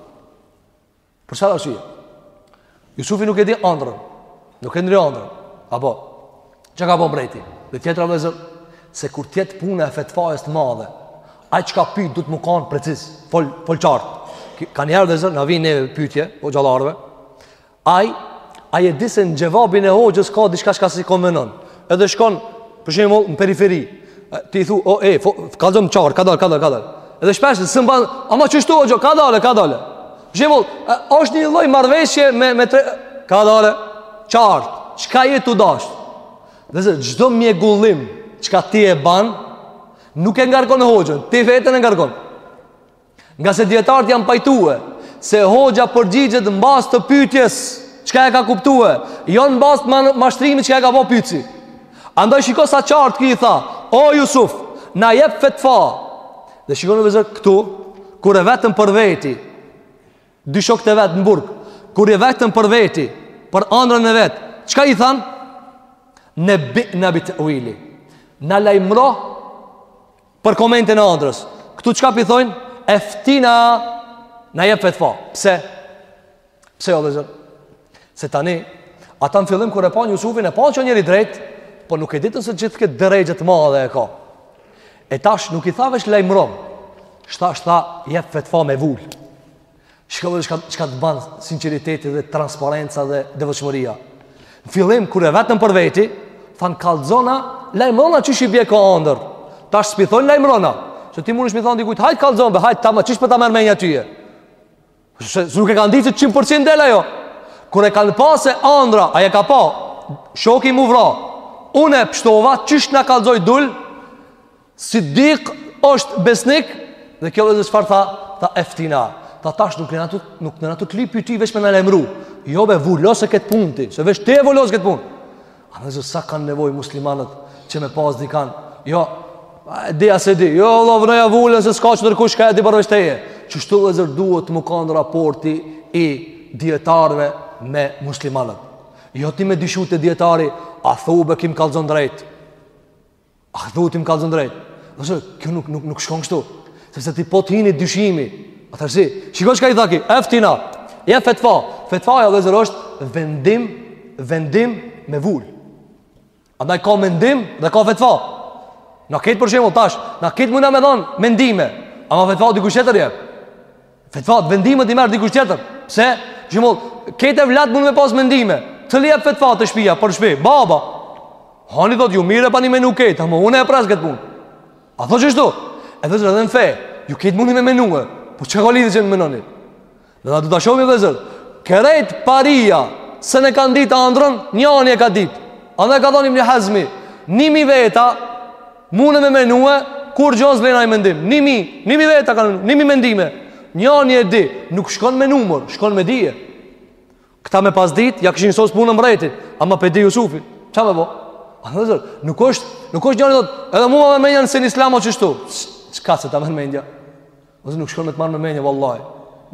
Për çfarë arsye? Jusufi nuk e di ëndrrën. Nuk e ndiu ëndrrën. Apo çka ka bo mbreti? Dhe tjetra vllezër se kur të jetë puna e fetfajës të madhe, ai çka pyet duhet me kanë preciz, fol fol qartë. Kaniherë vllezër na vjen neve pyetje hoxhallarëve. Ai ai e di se në xhevabin e hoxhës ka diçka çka s'i konvenon. Edhe shkon, për shembull, në periferi. Ti i thu, "O, e, kallzon qartë, ka dal, ka dal, ka dal." Edhe shpesh s'e ban, "Ama qështu hoxho, ka dal, ka dal." Për shembull, është një lloj marrëveshje me me tre... ka dal. Qartë, çka je tu dash? Dhe se çdo mjegullim çka ti e ban, nuk e ngarkon hoxhën, ti veten e ngarkon. Ngase dijetarët janë pajtue Se hoxha përgjigjet në bazë të pytjes çka e ka kuptue Jo në bazë të mashtrimit çka e ka ba pytsi Andaj shiko sa qartë ky i tha O Jusuf, na jep fetfa Dhe shikoni vllezër këtu Kur e vetën për veti Dy shokët e vet në burg Kur e vetën për veti Për andrën e vet Çka i thanë? Nebbi'na bi te'uili Na lajmro Për komentin e andrrës, këtu çka p'i thonë? Eftina na jep fetfa. Pse? Pse o vllezër? Se tani ata në fillim kur e panë Jusufin e pa q'o njeri i drejtë, po nuk e ditën se gjithë këtë derexhe të madhe e ka. E tash nuk i tha veç lajmërom. Ç'tha, ç'tha? Jep fetfa me vul. Shiko vlla çka, çka të ban sinceriteti dhe transparenca dhe devotshmëria. Në fillim, kur e vetën për veti, thanë kallzona, lajmërona qysh i bje kjo andërr. Tash s'p'i thojnë lajmërona. Se ti munesh me i thanë dikujt, hajt kallzona, be, hajt tamam, qysh po ta merr menja tyje. Se, se nuk e kanë ditë 100% del a jo. Kur e kanë pa se andra, ai e ka pa, shoki m'u vra, unë pështova, qysh na kallzoi dul, Siddik është besnik dhe kjo vllezër çfarë tha, tha eftina. Tha tash nuk në ato nuk në ato klip i ti veç me na lajmëru. Jo be vulose kët punë ti, se veç ti e vulos kët punë. A vllezër sa kanë nevojë muslimanët që me pas dikan. Jo. A di a s'e di. Jo vëlla vnoja vulën se s'ka tjetërkush që e di përveç teje. Qështu vllezër duhet me kanë raporti i dijetarëve me muslimanët. Jo ti me dyshu te dijetari, a thu be ky m'kallzon drejt. A thu ti më kallzon drejt. Do të thotë, kjo nuk nuk nuk shkon kështu. Sepse ti po të hini dyshimi. Atëherë si, shiko çka i tha ky, eftina. Jep fetva. Fetva o vllezër është vendim, vendim me vul. Andaj ka mendim dhe ka fetva. Na kejt për shembull tash, na kejt munna me dhanë mendime. Ama fetva dikush tjetër jep. Fetvat, vendimet i merr dikush tjetër. Pse? Gjithmonë, kejt evladt mund me pas mendime. Të lejë fetvat te shpia, për shpi, baba. Ani thot ju mirë e paskeni menu kejt, ama unë e pres këtë punë. A thot qështu? E vllezër edhe në fe, ju kejt muni me menue, po ç'ka lidhje që menoni? Dhe do ta shohim vllezër, krejt paria, s'e kanë ditë andrën, njani e ka ditë. A dhe ka thonim një hazmi, ni mijë veta, Mune me menue, kurgjo s'vlen ai mendim. Nimi, nimi veta kanë, nimi mendime. Njani e di, nuk shkon me numër, shkon me dije. Këta me pas dit, ja kishin sos punën mbretit, ama pe di Jusufi. Ça me bo? A vëzër, nuk është, nuk është njani thot, edhe mu ma merr mendja se në islam o qështu. Çka se ta merr mendja? Ose nuk shkon me të marrë me menje, vallaj.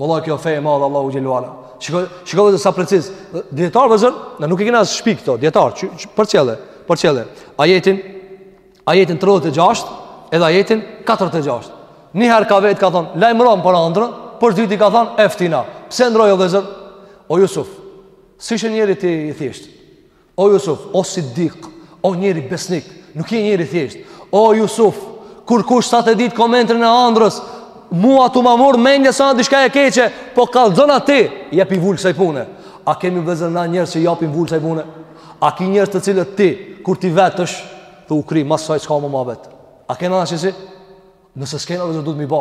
Vallaj, kjo fe e madhe, Allahu xhele ve ala. Shiko, shiko vëzër sa preciz. Dijetar, vëzër, na nuk i kena shpik këto, dijetar, që, që, përcjellë, përcjellë. Ajetin, ajetin 36, edhe ajetin 46. Njëherë ka vetë, ka thonë, lajmëron për andrën, por s'dyti ka thonë, eftina. Pse ndrroi, vëzër? O Jusuf, s'ishe njeri ti i thjeshtë? O Jusuf, o Siddiq, o njeri besnik, nuk je njeri thjesht. O Jusuf, kurkush s'a t'e ditë komentin e andrës, mu a tu ma marr mendja se a diçka e keqe, po kallxona ti, jepi vul kësaj pune. A kemi vëzër na njerëz që japin vul kësaj pune? A ki njerëz të cilët ti kur t'i vetësh, thu u kry mas saj s'ka më ma vet. A kena na qesi? Nëse s'kena vëzër duhet me i ba.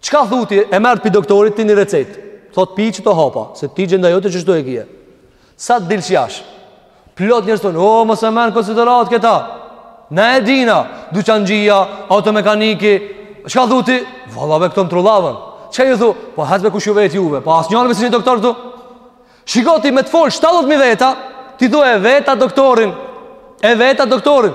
Çka thu ti e merr pi doktorit ti një recet. Thot pi qito hapa, se ti gjendja jote qështu e kije. Sa të dilsh jasht. Plot njerëz thonë, o, mos e merr në konsiderat këta. Na e dina, duqanxhia, automekaniki. Çka thu ti? Vallah be këto më trullavën. Çka ju thu? Po hec be kush ju vet juve. Po asnjëri s'jeni doktor këtu. Shiko ti me të folë 70.000 veta, ti thu e veta doktorin. E veta doktorin.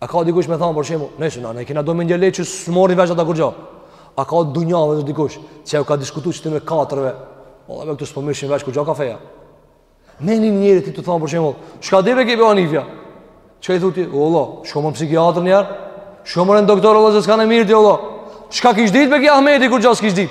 A ka dikush me thanë për shembull, nejse na, ne kena do me një lejë që s'marrin vesh ata kurgjo. A ka dunjave dhe dikush, që ju ka diskutu qityne katërve, o demek këta s'po merrshin vesh kurgjo ka feja. Me ni njëri ti tu thanë për shembull, shka demek Ebu Hanifja? Çi thu ti, vallah, shko në psikiatër njiherë, shko në doktor, vallah, se s'ka në mirë ti, vallah. Shka kish dit demek Ahmeti kurgjo s'kish dit?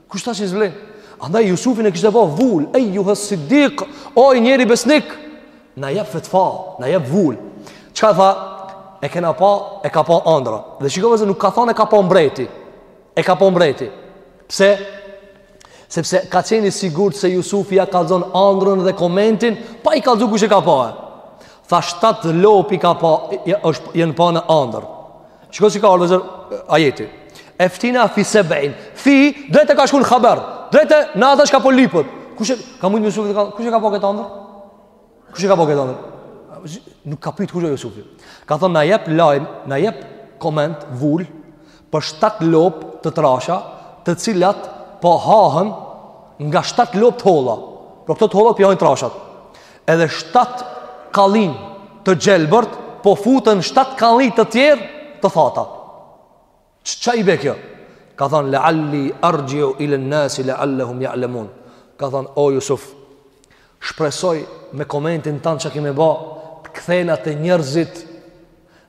Kush tha që s'vlen? Andaj Jusufin e kishte vënë vul, ejjuhas sidik, o njeri besnik. Na jep fetfa, na jep vul. Çka tha? E kena pa, e ka pa ëndra. Dhe shiko vëzër nuk ka thënë e ka pa mbreti. E ka pa mbreti. Pse? Sepse ka qenë i sigurt se Jusufi ja kallxon andrën dhe komentin, pa i kallzu kush e ka pa. Tha shtat lop i ka pa, që janë pa në ëndër. Shko si ka ardh vëzër ajeti Eftina fi sebin Fi drejt e ka shku në haber Drejt e në ata shka po lypet Kush e ka mujtë Jusufi dhe ka Kush e ka pa këtë andër Kush e ka pa këtë andër Nuk ka pytë kush e Jusufi Ka thonë na jep lajm Na jep koment vul Për shtat lop të trasha Të cilat po hahen Nga shtat lop të holla Por këto të hollat po i hajn trashat edhe shtat kallinj të gjelbërt, po futen shtat kallinj të tjerë të thata. Ça i bje kjo? Ka thonë, lealli erxhiu ilen nasi leallehum jalemun. Ka thonë, o Jusuf, shpresoj me komentin tand që ki me ba, të kthehna te njerëzit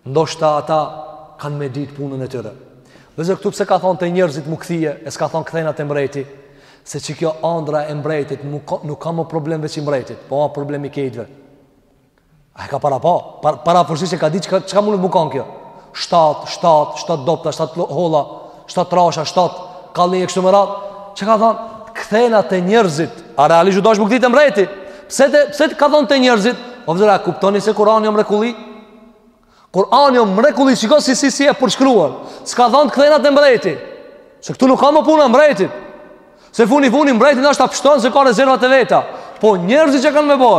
Ndoshta ata kanë me ditë punën e tyre. Vllezër këtu pse ka thonë te njerëzit me u kthy, e s'ka thonë kthehna te mbreti, se qekjo andrra e mbretit nuk, nuk a më problem veç i mbretit, po ma problem i kejtve. A e ka para pa, para, para përshqy që ka di që ka, që ka mundet me kanë kjo. Shtatë, shtatë, shtatë dobta, shtatë holla, shtatë trasha, shtatë kallinj e kështu me radhë. Qe ka thonë, kthehna te njerëzit, a realisht u dash me u kthy te mbreti, pse, te, pse ka thonë te njerëzit, o vllezër, a kuptoni se Kurani a mrekulli, Kur'ani o mrekulli shiko si si si e përshkruan. S'ka thënë kthehna te mbreti. Se këtu nuk a më puna mbretit. Se funi funit mbreti ndoshta pshton se ka rezerva të veta. Po njerëzit çka kanë me bo.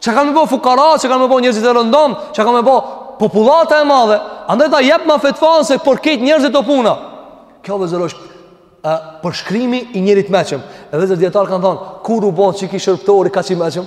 Çka kanë me bo fukara, çka kanë me bo njerëzit e rëndomt, çka kanë me bo popullata e madhe. Andaj ta jep më fetfan se për këtë njerëzit të puna. Kjo vllezër është a përshkrimi i njerit meçëm. Edhe vllezër dijetarët kanë thënë kur u bo qiky shërbëtori kaq i meçëm.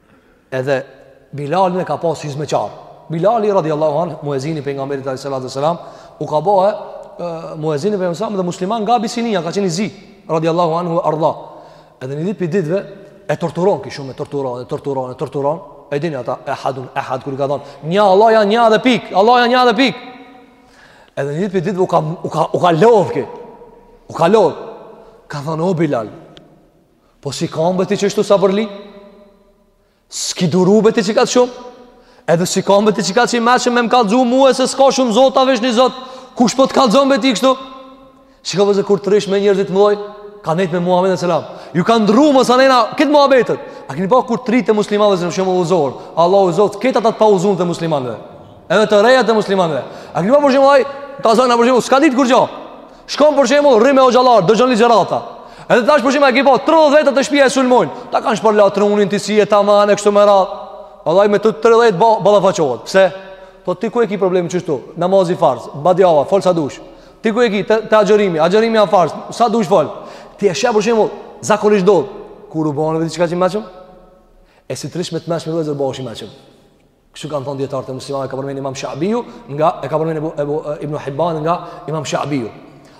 Edhe Bilalin e ka pas hizmeqar Bilali radiallahu anhu Muezini i pejgamberit alejhi salatu ve selam U ka bo e Muezini i pejgamberit dhe musliman nga Abisinia Ka qen i zi radiallahu anhu ue erda Edhe një dit prej ditve E torturon ky shumë e torturon E torturon e torturon E dini ata ehadun ehad Kur ka thonë Nja Allahi a nja dhe pikë Allahi a nja dhe pikë Edhe një dit prej ditve u ka, u ka, u ka lodh ky U ka lodh Ka thonë o Bilal Po si kan be ti qështu sabërli? Si ki duru be ti qekaq shumë? Edhe si kan be ti qekaq i meçëm me më kallxu mu e se s'ka shumë zota veç një zot, kush po të kallxon be ti kështu? Shiko vllezër kur të rrish me njerëzit më doj, ka nejt me Muhammed e Selam. Ju ka ndru më sa nejna, këtë Muhammedit. A keni pa kur të rijtë e muslimanëve se në shumë uzorë, Allah uzorë, këtë atat pa uzun të muslimanëve. Edhe të rejat e muslimanëve. A keni pa për shembull, ka zënë, a për shembull, s'ka ditë kurgjo. Shkon për shembull rri me hoxhallar, dëgjon ligjërata. Edhe tash për shembull e ke pa 30 veta te shtëpia e sulmojnë. Ta kanë shpërla trunin ti s'je tamam e kështu me radhë. Vallahi me të 30-tat ballafaqohet. Pse? Po ti ku e ki problemin qështu? Namazi farz, badjava, fol sa dush. Ti ku e ki të, të agjërimi, agjërimi a farz, sa dush fol. Ti e sheh për shembull zakonisht do kur u bën vetë qekaq i meçëm. E si t'rrish me të meçme vllezër bohesh i meçëm. Kështu kanë thënë dijetarët e muslimanëve, ka përmendur Imam Shabiu nga e ka përmendur Ibnu Hibban nga Imam Shabiu.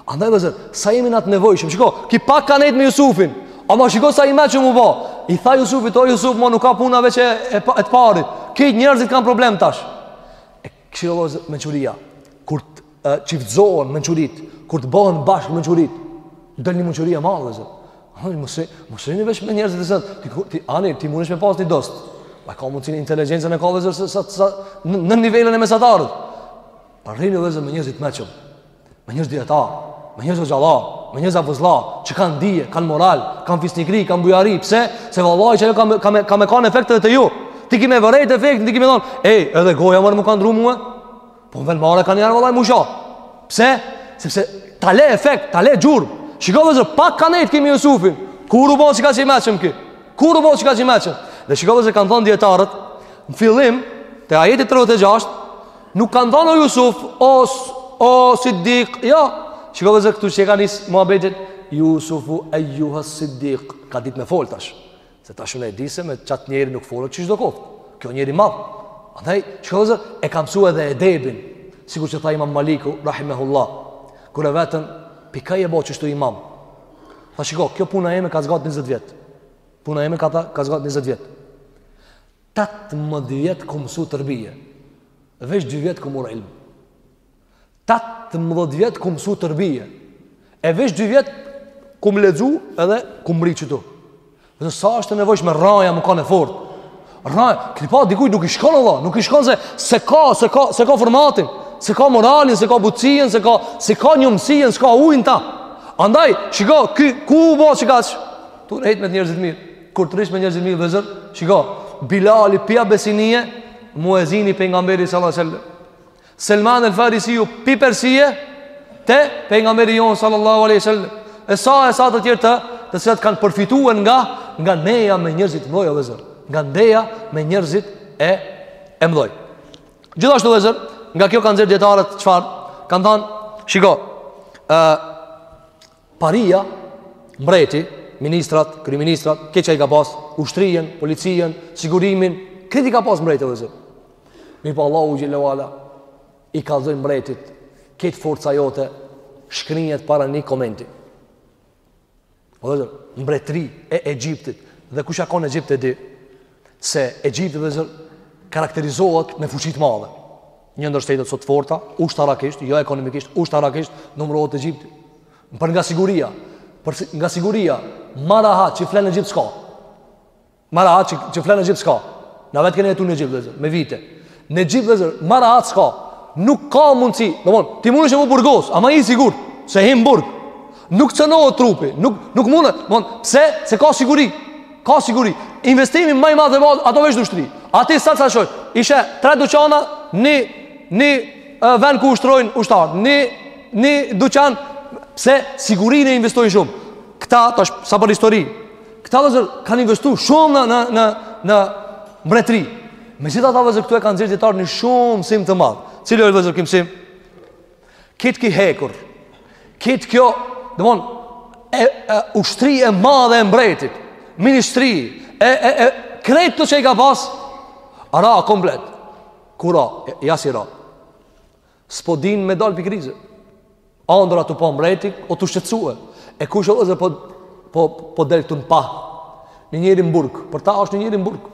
Andaj vllezër, sa jemi na të nevojshëm, shiko, ky pak ka nejtë me Jusufin, ama shiko sa i meçëm u ba, i tha Jusufit, o Jusuf, mo nuk a puna veç e, e, e të parit, kejt njerëzit kanë problem tash, e kështu vllezër meçuria, kur çiftëzohen mençuritë, kur të bëhen bashkë mençuritë, del një mençuri e madhe vllezër. Hani mos e mos e veç me njerëz vllezër. Ti ti ani ti mundesh me pas ti dost. Ama ka mundsi inteligjencën e ka vllezër sa sa në nivelin e mesatarit. Pa rrini vllezër me njerëz të meçëm. Me njerëz dijetarë, me njerëz hoxhallarë, me njerëz hafuzllarë, që kanë dije, kanë moral, kanë fisnikri, kanë bujari, pse? Se vallahi që ajo ka ka ka me kanë efekt edhe te ju. Ti ki me vërejt efekt, ti ki me thon, ej, edhe goja më ka ndrru mua. Po m'vjen marre kanjëherë vallahi me sha Pse? Sepse ta le efekt, ta le gjurmë Shiko vllezër, pak ka nejtë ky me Jusufin Kur u bo qikaq i meçëm ky? Kur u bo qikaq i meçëm? Dhe shiko vllezër kanë thonë dijetarët Në fillim, te ajeti 36 Nuk kanë thonë o Jusuf O, o Siddiq Jo, shiko vllezër këtu qe ka nisë muhabetin Jusufu ejuhes Siddiq Ka ditë me folë tash Se tash unë e di se me çat njeri nuk folet çdo koft. Ky o njeri i madh. Andaj, shiko vllezër, e ka msu edhe edebin. Sikur që tha imam Maliku, rahimehullah. Kur e vetën, pi kah je bo qështu imam. Tha shiko, kjo puna jeme ka zgatë 20 vjetë. Puna jeme ka, ka zgatë 20 vjetë. 18 vjetë kum mësu terbije. Veç 2 vjetë kum marrë ilm. 18 vjet kum mësu terbije. E veç 2 vjet kum lexu edhe kum mrri qëtu. Dhe sa është e nevojshme rraja me kanë e fortë. Rraja, kripa dikujt nuk i shkon valla, nuk i shkon se s'e ka, s'e ka, s'e ka formatin, s'e ka moralin, s'e ka butësinë, s'e ka, s'e ka njomësinë, s'ka uj n'ta. Andaj, shiko, ky ku u bo qikaq? Tu nejt me njerëz të mirë. Kur të rrish me njerëz të mirë vllezër, shiko, Bilali pi Abesinie, muezini i pejgamberit sallallahu alajhi wasallam. Selman el Farisiu pi Persie te pejgamberi jon sallallahu alaihi wasallam. E sa e sa të tjerë të, të cilët kanë përfituar nga nga neja me njerëzit e mëdhenj vllezër, nga ndeja me njerëzit e e mëdhenj. Gjithashtu vllezër, nga kjo kanë nxjerr dijetarët çfarë? Kan thënë, shiko, ë Paria, mbreti, ministrat, kryeministrat, ky që i ka pas, ushtrien, policien, sigurimin, krejt i ka pas mbreti o vllezër. Mirëpo Allahu Xhelle ve ala, i kallzoi mbretit, ketë forca jote, shkrihet para një komenti. O vllezër, mbret i Egjiptit, dhe kush a kon në Egjipt e di, se Egjipti vllezër, karakterizohet me fuqi t'madhe. Një ndër shtetet sot t'forta, ushtarakisht, jo ekonomikisht, ushtarakisht, numërohet Egjipti. Për nga siguria, për nga siguria, ma rahat që flen n'Egjipt s'ka. Ma rahat që, që flen n'Egjipt s'ka. Na vetë kena jetu në Egjipt, vllezër, me vite. Në Egjipt, vllezër, ma rahat s'ka. Nuk ka mundësi, domethanë, ti mundesh me u burgos, ama i sigur, s'e hin n'burg. Nuk cenohet trupi, nuk nuk mundet. Von, pse? Se ka siguri. Ka siguri. Investimi më i madh e madh ato veç ushtri. Atë sa sa shoj. Isha tre dyqana një një vend ku ushtrojnë ushtarë. Një një dyqan pse sigurinë e investojnë shumë. Këta tash sa për histori. Këta vllezër kanë investuar shumë në në në mbretëri. Megjithatë vllezër këtu e kanë nxjerrë dijetarët një shumë mësim të madh. Cili është vllezër ky mësim? Kejt ky hekur, kejt kjo, domethënë, e, e, ushtri e madhe e mbretit, ministri, e, e, e, krejt këto që i ka pas, ra, komplet, kur ra, ja si ra, s'po dinë me dalë prej krize, andrra tu pa mbreti, o tu u shqetsue, e kush osht, po, po, po del të në pa, një njeri n'burg, për ta është një njeri n'burg,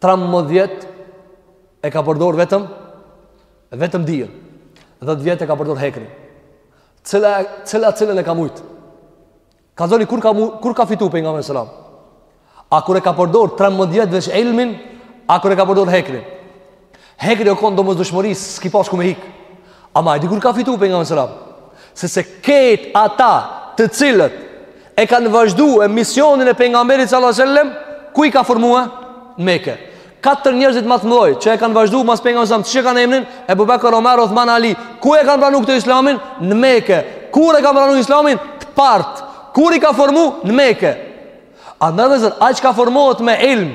13 e ka përdor vetëm vetëm dijen. 10 vjet e ka përdor hekrin. Cila cila cila e ka mujt. Kallzoni kur ka kur ka fitu pejgamberi selam. A kur e ka përdor 13 veç ilmin, a kur e ka përdor hekrin. Hekri o konë domosdoshmëri, s'ki pas ku me hik. Ama e di kur ka fitu pejgamberi selam. Se se kejt ata të cilët e kanë vazhdue misionin e pejgamberit salallahu alejhi ve selem, ku i ka formue? Në Meke. Katër njerëzit më të mëdhoj, që e kanë vazhdu mas pejgamberit selam, qysh e kanë emnin? Ebu Bekër, Omer, Othman, Ali. Ku e kanë pranu këta islamin? Në Meke. Kur e kanë pranu islamin? Të parët. Kur i ka formu? Në Meke. Andaj vllezër, ai çka formohet me ilm?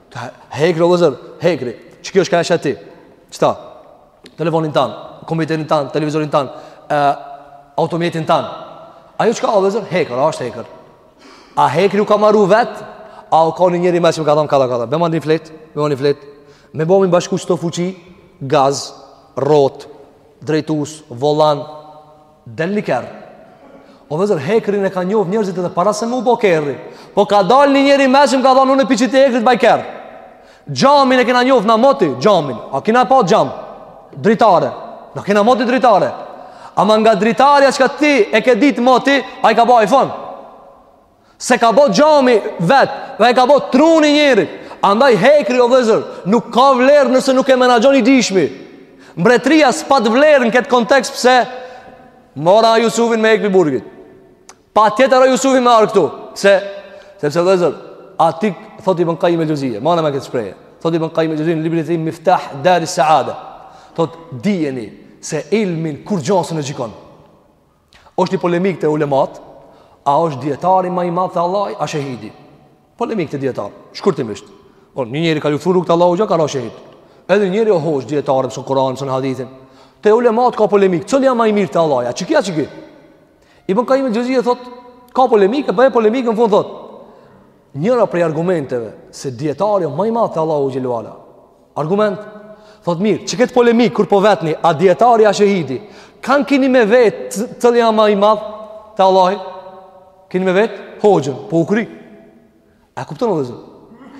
Hekri, vllezër, hekri. Qe kjo çka është? Qeta? Telefonin tanë, kompjuterin tanë, televizorin tanë, e, automjetin tanë. Ajo çka o, vllezër? Hekër, a është hekër? A hekri u ka maru vetë? A u kanë një njeri i meçëm ka thonë kadal kadal? Bema një fletë, bema një fletë. Me bo me i bashku qito fuqi, gaz, rrotë, drejtues, volan, Del ni kerr. O vllezër, hekrin e ka njoftë njerëzit edhe para se me u bo kerri. Po ka dalë një njeri i meçëm ka thonë, unë pi qitij hekrit baj kerr. Xhamin e kena njoftë na moti, xhamin. A kena pa xham, dritare. Na kena moti dritare. Ama nga dritarja çka ti e ke ditë moti, ai ka ba iPhone. S'e ka bo xhami vet Dhe e ka bo truni i njerit Andaj hekri o vllezër Nuk ka vlerë nëse nuk e menaxhon i dijshmi Mbretria s'pat vlerë në këtë kontekst Pse Mora a Jusufin me hek pi burgit Patjetër a Jusufi me ardhë këtu Se Sepse vllezër A ti thot Ibn Kajim el-Xhevzije Mane men këtë shprehje Thot Ibn Kajim el-Xhevzije Në librin e tij Miftah Dari Seade Thot dijeni Se ilmin kurgja s'e gjykon Është një polemik te ulemat, a është dijetari ma i madh te Allahi, a shehidi. Polemik te dijetarë, shkurtimisht. Po një njeri ka luftu rrugë t'Allahut, ka ra shehid. Edhe një njeri o hoxhë dijetar, mëson Kuran, mëson Hadithin. Te ulemat ka polemik, cilli a ma i mirë te Allahi, a qiky a qiky? Ibn Kajim Xhevzije, thot, ka polemik, e bën polemik, në fund, thot, njëra prej argumenteve, se dijetari o ma i madh te Allahu xhele ue ala, Argument? Thot mirë, që këtë polemik, kur po vetni, a dijetari a shehidi, kan kini me vet cilli a ma i madh te Allahi? Kini me vet hoxhën, po u kry. E kupton vëllezër.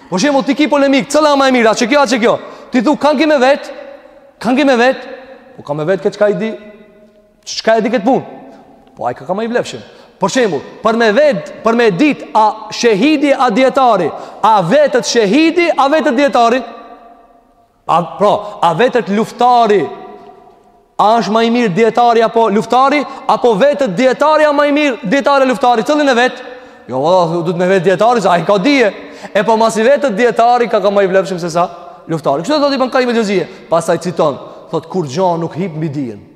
Për shembull, ti ki polemik, cilla a ma e mirë, a qikjo, a qikjo? Ti thu, kan ki me vet? Kan ki me vet? Po ka me vet këtë çka e di? Çka e di këtë punë? Po ai koka ma i vlefshëm. Për shembull, për me vet, për me dit a shehidi a dijetari, a vetet shehidi a vetet dijetari? A pra, a vetet luftari? A është më i mirë dijetari apo luftari, apo vetet dijetari a ma i mirë dijetari a luftari, cillin e vet? Jo, valla, duhet me vet dijetari, se ai ka dije. E po masi vetet dijetari koka ma i vlefshëm se sa luftari. Kështu thotë Ibn Kajim Xhevzije, pastaj citon, thotë kurgjë nuk hip mbi dijen.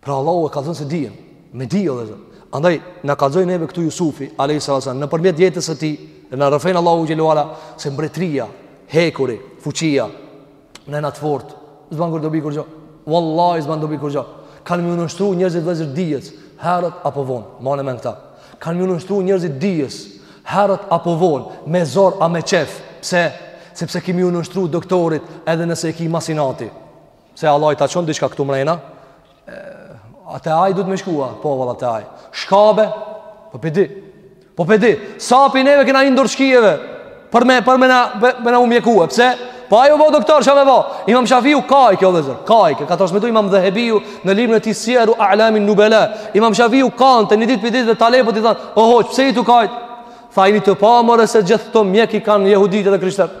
Pra Allahu e kallzon se dijen, me di vëllezër. Andaj na kallzoi neve këtu Jusufi alayhis salam nëpërmjet jetës së tij, na rrëfen Allahu xhele ue ala se mbretëria, hekuri, fuqia në natë fort, s'ban kurr dobi kurgjë. Wallahi s'ban dobi kurgjë. Kan me ju nënshtru njerëzit vëllezër dijes, herët apo vonë, mane men këta. Kan me ju nënshtru njerëzit dijes, herët apo vonë, me zor a me qejf. Pse? Sepse ki me ju nënshtru doktorit edhe nëse e ki ma s'inati. Pse? Allahi ta çon diçka këtu mrena? A te ai duhet me shkua? Po, valla te ai. Shka be? Po pe di. Po pe di. Sa prej neve kena hi n'dorë shkijeve? Për me, për me na, me na mjekue. Pse? Po ai o be doktor, shave vë. Imam Shafiu kajke vëllezër. Kajke. Ka transmetu imam Dhehebiu në librin e tij Sijeru a'lamin nubela. Imam Shafiu kante ditë për ditë dhe talebet i thonë, o hoxhë, pse je tu kajtë? Tha i një të pa mëre se gjithë këta mjekë i kanë jehudit dhe krishterët.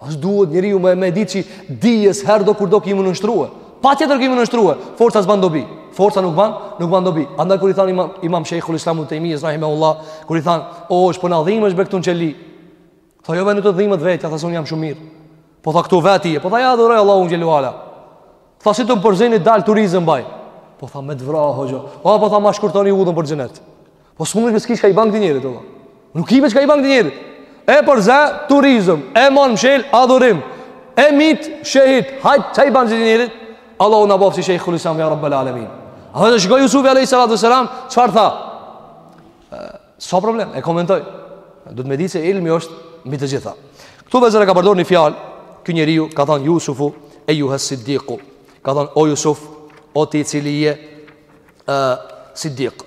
Ashtu duhet njeriu me me ditë që dijes herdokurdo ki mu nënshtrua. Patjetër ki mu nënshtrua. Forca s'ban dobi. Forca nuk ban, nuk ban dobi. Andaj kur i than Imam Imam Sheikhul Islam Ibn Taymiyyah rahimahullah, kur i than, "O hoxhë, po na dhimbesh be këtu n'qeli." Tha, "Jo, ve t'u dhimbet vetja, tha, se un jam shumë mirë." Po tha këtu veti, po tha e adhuroj Allahun xhele ue ala. Tha si t'më përzeni dal turizëm baj. Po tha me të vra hoxhë. Po po tha ma shkurtoni udhën për xhenet. Po s'mund be s'ki çka i ban kti njerit, Allah. Nuk ki be çka i ban kti njerit. E përze, turizm, e man mshel, adhurim, e myt, shehid, hajt, çka i ban kti njerit? Allahu na boft si shejhul islam, ja rabbel alemin. A dhe shiko Jusufi a.s. Çfarë tha? Sa problem, e komentoj. Duhet me di se ilmi është mbi të gjitha. Këtu vllezër ka përdor një fjalë, ky njeriu ka thonë Jusufu ejjuhes siddiku. Ka thonë, o Jusuf, o ti i cili je, uh, siddiku.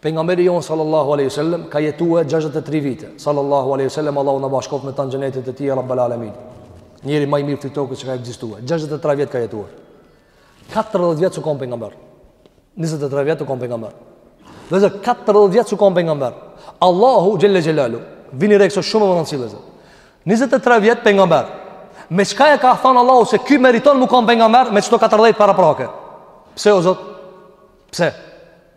Pejgamberi jon sallallahu alaihi wasallam ka jetuar 63 vite. Sallallahu alaihi wasallam Allahu na bashkoft me ta n'xhenetet e tij Rabbul Alamin. Njeri më i mirë i tokës që ka ekzistuar. 63 vjet ka jetuar. 40 vjet s'u kon pejgamber. 23 vjet u kon pejgamber. Vllezër, 40 vjet s'u kon pejgamber. Allahu xhelle xhelalu. Vini re, kjo shumë me rëndësi vllezër. 23 vjet pejgamber. Me çka e ka thënë Allahu se ky meriton m'u kon pejgamber me qeto 40 paraprake. Pse o Zot? Pse?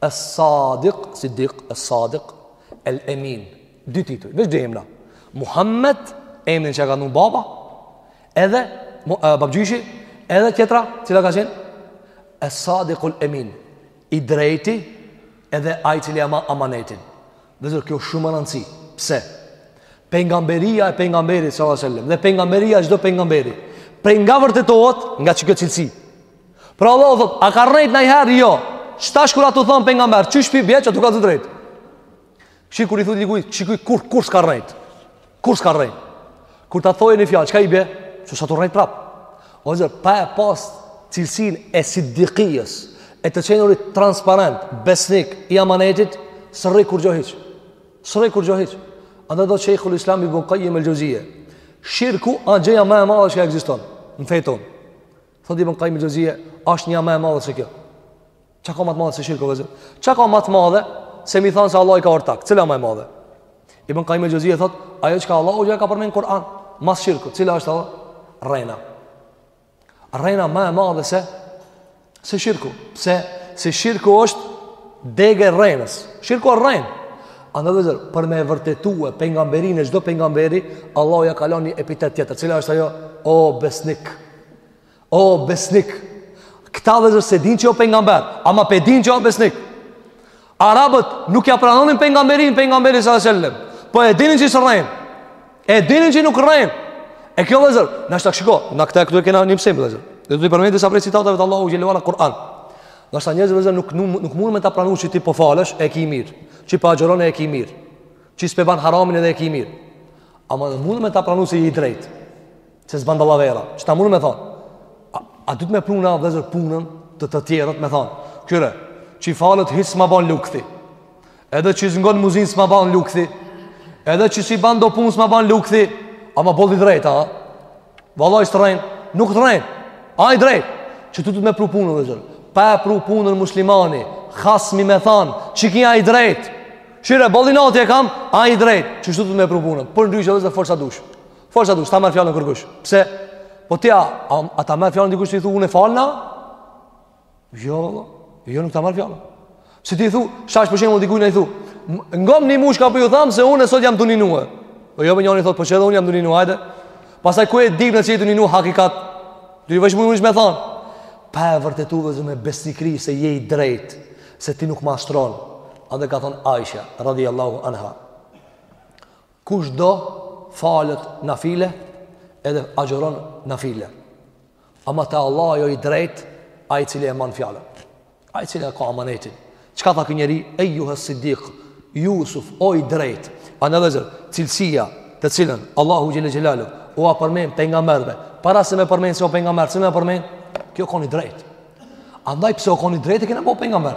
As-Sadiq, Siddiq, As-Sadiq, El-Emin, dy tituj, veç dy emra. Muhammed, emrin që ka dhënë baba, edhe babgjyshi, edhe tjetra, cila ka qenë? As-Sadiq El-Emin, i drejti edhe ai i cili e ma amanetin. Vllezër kjo shumë me rëndësi. Pse? Pejgamberia e pejgamberit sallallahu alajhi wasallam, dhe pejgamberia e çdo pejgamberi. Prej nga vërtetohet, nga qikjo cilësi? Pra Allah o thot, a ka rrejt najherë? Jo. Tash kur të thonë pejgamber, qysh po i bje që të ka të drejt? Shqy kur i thot dikuj, shqy kurr, kurr s'ka rrejt. Kurr s'ka rrejt. Kur ta thojë një fjalë, çka i bje? Që s'ka rrejt prap? Vllezër, pa e pas cilësinë e sidikijës, e të qenurit transparent, besnik, i amanetit, s'rren kurgjo hiç. S'rren kurgjo hiç. Andaj thot shejhul islam Ibn Qayyim al-Jawziyya. Shirku a gjëja më e madhe që ka egziston, në fe tonë. Thot Ibn Qayyim al-Jawziyya, është një më e madhe se kjo. Çka ka më të madhe se shirku vllezër? Çka ka më të madhe se me thon se Allahu ka ortak? Cila më e madhe? Ibn Qayyim al-Jawziyya thot, ajo çka Allahu ja ka përmend n'Kur'an, mas shirkut, cila është ajo? Rrena. Rrena më e madhe se se shirku. Pse? Se shirku është degë e rrenës. Shirku është rrenë. Andaj vllezër, për me vërtetue pengamberinë e çdo pengamberi, Allah ja ka lon një epitet tjetër. Cila është ajo? O besnik. O besnik, këta vllezër s'e din që o pengamber, ama p'e din që o besnik. Arabët nuk ja pranonin pengamberin, pengamberit sallallahu alejhi ve sellem, po e dinin që s'rren, e dinin që nuk rren. E kjo vllezër, nashta shiko, në këta këtu e kena një mësim vllezër, dhe do t'i përmendi disa prej citateve të Allahut xhelle ve ala në Kur'an. Nashta njerzit vllezër nuk, nuk, nuk mund me ta pranu që ti po falesh e ki mirë, që p'agjëron e ki mirë, që s'p'e ban haramin edhe e ki mirë. Ama dhe mund me ta pranu që i drejtë. Se s'ban dallavera. Çta mund të thon? A, a duhet me pru na vllezër punën te të tjerët me thon. Kqyre, çi falet hiç s'ma ban lukthi. Edhe çi s'ngon muzikë s'ma ban lukthi. Edhe çi s'i ban do punë s'ma ban lukthi. Ama boll i drejt, a? Vallai s'rren, nuk rren. A i drejt. Çishtu duhet me pru punën vllezër. Pa e pru punën muslimani, hasmi me thon, çiky a i drejt. Shire, boll inat e kam, a i drejt. Çishtu duhet me pru punën. Përndryshe vllezër fol sa dush. Fol sa dush, s'ta marr fjalën kërkush. Pse? Po ti a, a, a ta marr fjalën dikush ti thu unë falna? Jo, valla. Jo nuk ta marr fjalën. Si t'i thu, tash për shembull dikujt ai thu, ngomni mu shka po ju tham se unë sot jam duninuar. Po jo more njeri thot po çdo unë jam duninuar, hajde. Pastaj ku e di në çetë duninuar hakikat? Ti vesh mund të më thon. Pa e vërtetuar me besnikri se je i drejtë, se ti nuk mashtron. Andaj ka thon Aisha radhiyallahu anha. Kushdo falet nafile edhe agjëron nafile. Ama te Allahu o i drejt ai i cili e mban fjalën. Ai i cili e ka amanetin. Çka tha ky njeri? Ejjuhas-siddik, Jusuf o i drejt. Andaj vllezër, cilësia të cilën Allahu xhel-le xhelaluhu ua përmend pejgamberëve, para se me përmend se o pejgamber, se me përmend, ky o kon i drejt. Andaj pse o kon i drejt e kena bo pejgamber.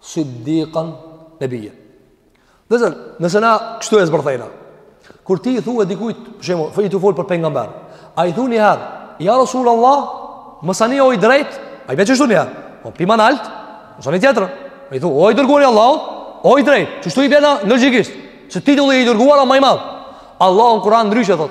siddiqan nabiyya. Vllezër, nëse na kështu e zbërthejna. Kur ti i thua dikujt, për shembull, je tu fol për pejgamberin. A i thu ni herë, ja Rasul Allah, masanej o i drejt, a i bje çishtu ni herë. Po pi ma nalt, masanej tjetrën. I thu, o i dërguar i Allahut, o i drejt. Çishtu i bjena logjikisht. Se titulli i dërguar o ma i madh. Allahu n'Kur'an ndryshe thot.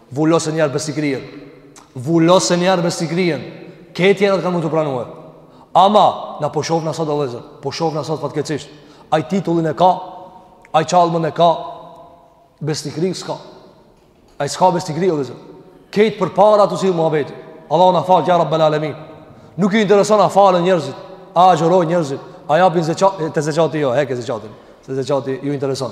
Vulose njeri besnikrien Vulose njeri besnikrien Kejt tjerat kanë me t'u pranue Ama, na po shofna sot vllezër Po shofna sot fatkeqsisht Ai titullin e ka Ai çallmën e ka Besnikri s'ka Ai s'ka besnikri o vllezër Kejt përpara ta çil muhabeti Allahu na faltë ja rabbel alemin Nuk ju intereson a falen njerëzit A agjërojn njerëzit A japin zeqat Te zeqati jo, heke zeqatin Se zeqati ju intereson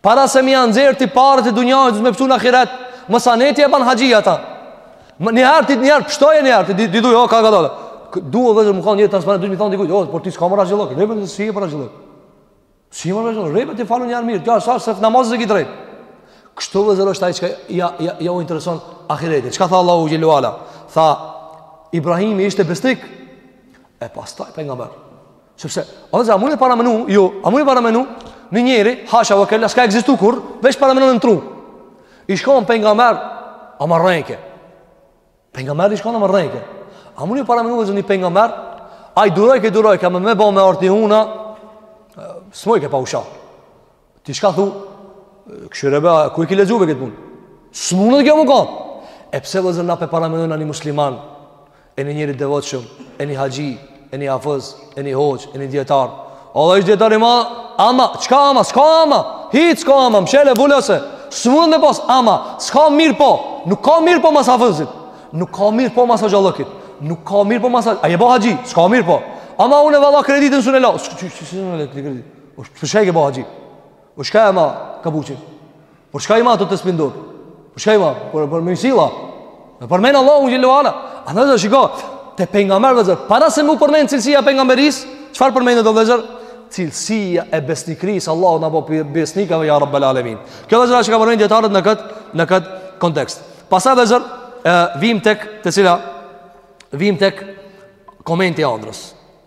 Para se me i nxjerr paret e dunjasë, duhet me pshtu në ahiret, masanej ti e banë haxhia ta. Një herë ti, një herë pështoje një herë, di, di duj, o, ka ka dalë. Duhet vllezër me kanë njeri transparent, duhet me thanë dikujt, o, për ty s'ka haxhillëk, këtë rejbet s'je për haxhillëk. S'je për haxhillëk, rejbet i falu një herë mirë, kjo është ashtë se ti namazin s'e ki drejt. Kështu vllezër është ai që ja, ja, ja u intereson ahiretin. Çka tha Allahu xhel-le ve ala? Tha, Ibrahimi ishte besnik, e pastaj pejgamber. Sepse, o vllezër, a muni paramenu, jo, a muni paramenu, ni njeri, hasha ve kella, s'ka ekzistu kurr, veç paramenoni në tru. Ish kon pejgamber, ama rrejke. Pejgamber ish kon ama rrejke. A muni paramenu, vllezër, një pejgamber, ai durojke, durojke, ama me bo me ardh te huna, s'mujke pa u sha. Ti çka thu? Kqyre be, ku i ki lexu be këtë punë? S'mundet kjo me konë? E pse vllezër na pe paramendojmë a një musliman, e një njeri devotshëm, e një haxhi, e një hafëz, e një hoxhë, e një dijetar. Valla ishte dijetar i madh, ama, çka ama, s'ka ama, hiç s'ka ama, mshele, vulose, s'mundet me pas, ama, s'ka mirëpo, nuk ka mirëpo mas hafëzit, nuk ka mirëpo mas haxhillëkit, nuk ka mirëpo mas haxhillëkit, a je bo haxhi, s'ka mirëpo, ama unë e valla kreditin s'un e la, s'ka mirëpo mas haxhillëkit, O çka çka ke bo haxhi? O çka e ma kapuçin? O çka i ma ato tespit n'dorë? O çka i ma? Por përmes cilave përmen Allahun xhelle ve ala. A në dhe shiko, te pengamer vllezër, para se m'u përmen cilësia e pengamerisë, çfarë përmendet vllezër? Cilësia e besnikrisë, Allahu na bo besnikave, ja rabbel alemin. Kjo vllezër a çka ka përmen dijetarët në këtë, në këtë kontekst. Pastaj vllezër, vijmë tek, te cila, vijmë tek komenti i andrës.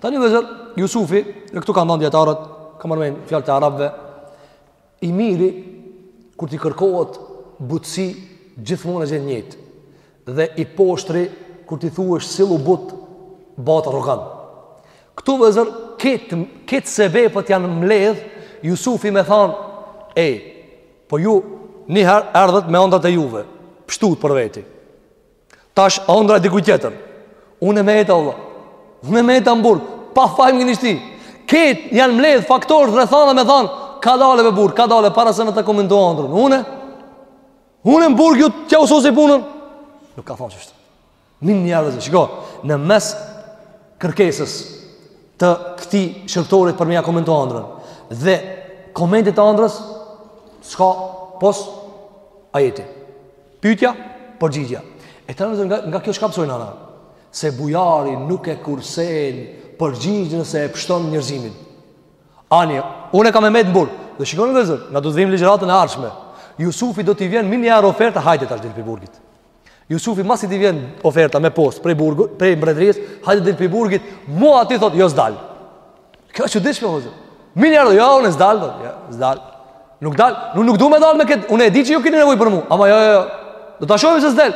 Tani vllezër, Jusufi, ne këtu kanë thanë dijetarët, kanë marrë një fjalë të arabëve, i miri, kur t'i kërkohet butësi, gjithmonë e gjen njëjtë, dhe i poshtri, kur t'i thuash sillu butë, bahet arrogant. Këtu vllezër, kejt këto sebepet janë mledhë, Jusufi me thanë, ej, po ju, njëherë erdhët me andrat e juve, pshtut për veti. Tash ëndra e dikujt tjetër. Unë meta valla. Unë meta n'burg, pa faj m'ngjini ti. Kejt janë mbledh faktorë rrethana me thon, kadale be burrë, kadale para se me ta komentu andrën. Unë Unë në burg ju t'ja sosi punën Nuk ka thonë qështu Menjëherë vllezër Shiko Në mes kërkesës Të këtij shërbtorit për me ja komentu andrën Dhe komentit të andrës S'ka pos Ajeti Pyetja, përgjigja. E tani nga nga kjo çka mësojmë na? Se bujari nuk e kursen përgjigjen nëse e pshton njerëzimin. Ani, unë kam me metë n'burg. Dhe shikoni vllezër, na do të vim ligjëratën e ardhshme. Jusufi do t'i vjen menjëherë oferta hajde tash dil pi burgit. Jusufi masi t'i vjen oferta me post prej burgut, prej mbretërisë, hajde dil pi burgit, mu aty thot jo s'dal. Kjo është e çuditshme hoxhë. Menjëherë, jo unë s'dal, jo, s'dal. Nuk dal, nuk nuk du me dal me kët. Unë e di që ju keni nevojë për mua, ama jo, jo, jo. Do ta shohim se s'dal.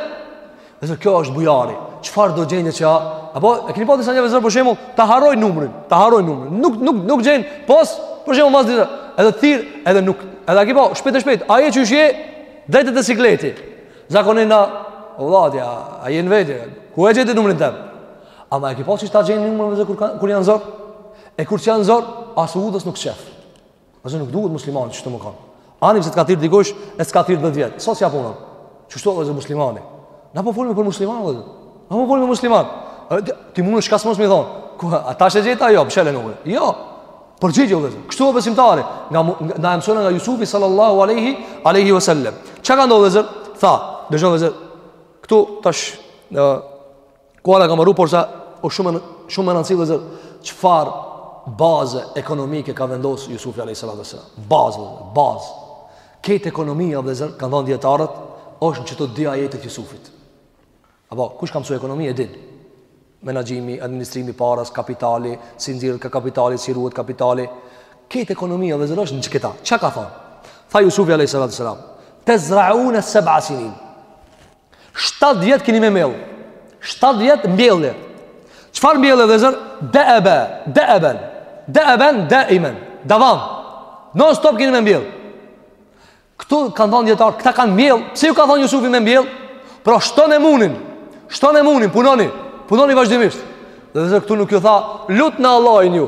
Vllezër kjo është bujari, çfarëdo gjendje që apo e keni pasur disa njerëz për shembull, ta harrojnë numrin, ta harrojnë numrin. Nuk nuk nuk gjen pos, për shembull mos ditë. Edhe thirr, edhe nuk, edhe apo shpejt e shpejt, ai që është drejt te sikleti. Zakonin na vllaja, ai në vetë. Ku e gjeti numrin tem? Ama e ki pa që ta gjenë numër vëllezër kur, kur janë zërë? E kur që janë zor, as udhës nuk shef. Vëllezër nuk duhet muslimani qështu me kanë. Ani pse të ka thirrë dikush, e s'ka thirrë dhjetë vjet. Sosja punën. Qështu vëllezër muslimani. Na po folim për muslimani, vëllezër. Na po folim për muslimani. Ti mundesh çka s'mos me thonë. Ku, a ta shë gjitha? Jo, pëshele nuk. Jo, përgjigju vëllezër. Kështu o besimtari. Nga, nga e mësojmë nga Jusufi sallallahu alejhi, alejhi ve selem. Qa ka ndodh vëllezër? Tha, dëgjo vëllezër. Këtu tash, në, Kuala ka marru, por sa o shumë shumë rëndësi vëllezër, çfarë baze ekonomike ka vendosë Jusufi a.s. Bazë, bazë. Krejt ekonomia vëllezër, kanë thënë dijetarët, është në qito dy ajete të Jusufit. Apo, kush ka mësu ekonomi e din? Menaxhimi, administrimi i paras, kapitali, si nxirret ka kapitali, si ruhet kapitali. Krejt ekonomia vëllezër është në qikëta. Qa ka thonë? Tha Jusufi a.s. Tezraune seb'a sinin. 7 vjet keni me mell. 7 vjet mbjellje. Çfarë mbjellje vëllezër? Da'aba, da'aban. Da'aban da'iman. Davam. Non stop keni me mbjell. Ktu kanë thanë dijetarë, këta kanë mbjell. Pse ju ka thanë Jusufi me mbjell? Pra shtone munin. Shtone munin, punoni. Punoni vazhdimisht. Vëllezër këtu nuk ju tha, lutne Allahin ju.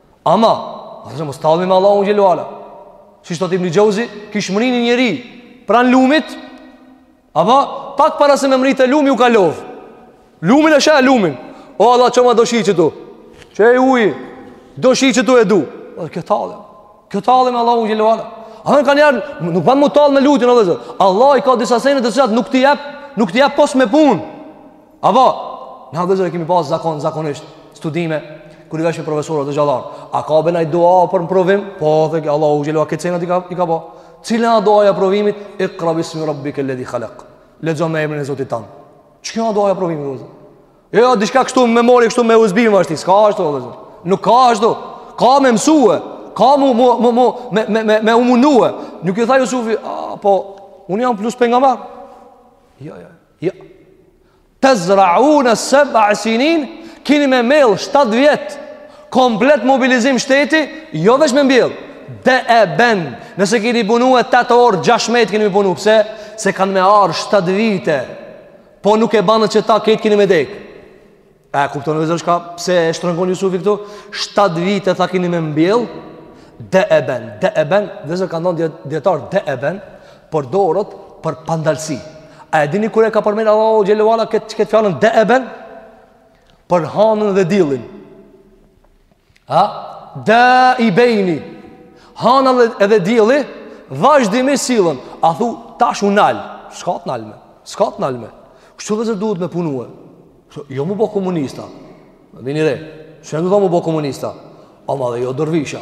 Ama, e të mos tallmi me Allahu xhele ve ala. Siç thot Ibn Xhevzi, kish mrini një njeri pran lumit, apo pak para se me mri te lumi u ka lodh. Lumin e sheh lumin. O Allah çoma do shi qetu. Qe uji. Do shi qetu e du. O kjo tallje. Kjo tallje me Allahu xhele ve ala. Andaj kanë thanë, nuk ban m'u tall me lutjen vëllezër. Allahi ka disa sene të cilat nuk t'i jap, nuk t'i jap pos me punë. Apo, ne vëllezër kemi pasë zakon, zakonisht, studime, kur i vetshë profesorët hoxhallarë. A ka ba naj dua për në provim? Po, thoshke, Allahu xhele ala krejt senet i ka, i ka bo. Cila a dua e provimit? Ikra bismi rabbikel-ledhi halek. Lexo me emrin e Zotit tan. Qikjo a dua e provimit? Dhe? Jo, jo, diçka kështu memori, kështu me USB me ma shti. S'ka ashtu, vëllezër. Nuk ka ashtu. Ka me mësue. Ka mu, mu, mu, mu, me, me, me, me u munue. Nuk i tha Jusufi, a, po, unë jam plus pejgamber. Jo, jo, jo. Jo. Tezraune seb'a sinin, kini me mellë 7 vjet, komplet mobilizim shteti, jo veç me mbjellë. De e ben, nëse kini punue 8 orë, 16 kini me punu, pse? Se kanë me ardhë 7 vite, po nuk e bani qita, krejt kini me dekë. E kupton vëllezër çka pse e shtrëngon Jusufi këtu? 7 vite tha kini me mbjell, de e ben, de e ben, vëllezër kanë thonë dijetarë, de e ben, përdoret për pandalsi. A e dini kur e ka përmen Allahu xhele ve ala këtë, këtë fjallën de e ben? Për hanën dhe diellin. Ha? Daibejni Hana edhe dielli Vazhdimisht sillen A thu tash u nal S'ka të nalme S'ka të nalme Kështu vllazër duhet me punue Kështu, Jo mu bo komunista Vini re S'du tha mu bo komunista Ama dhe jo dervisha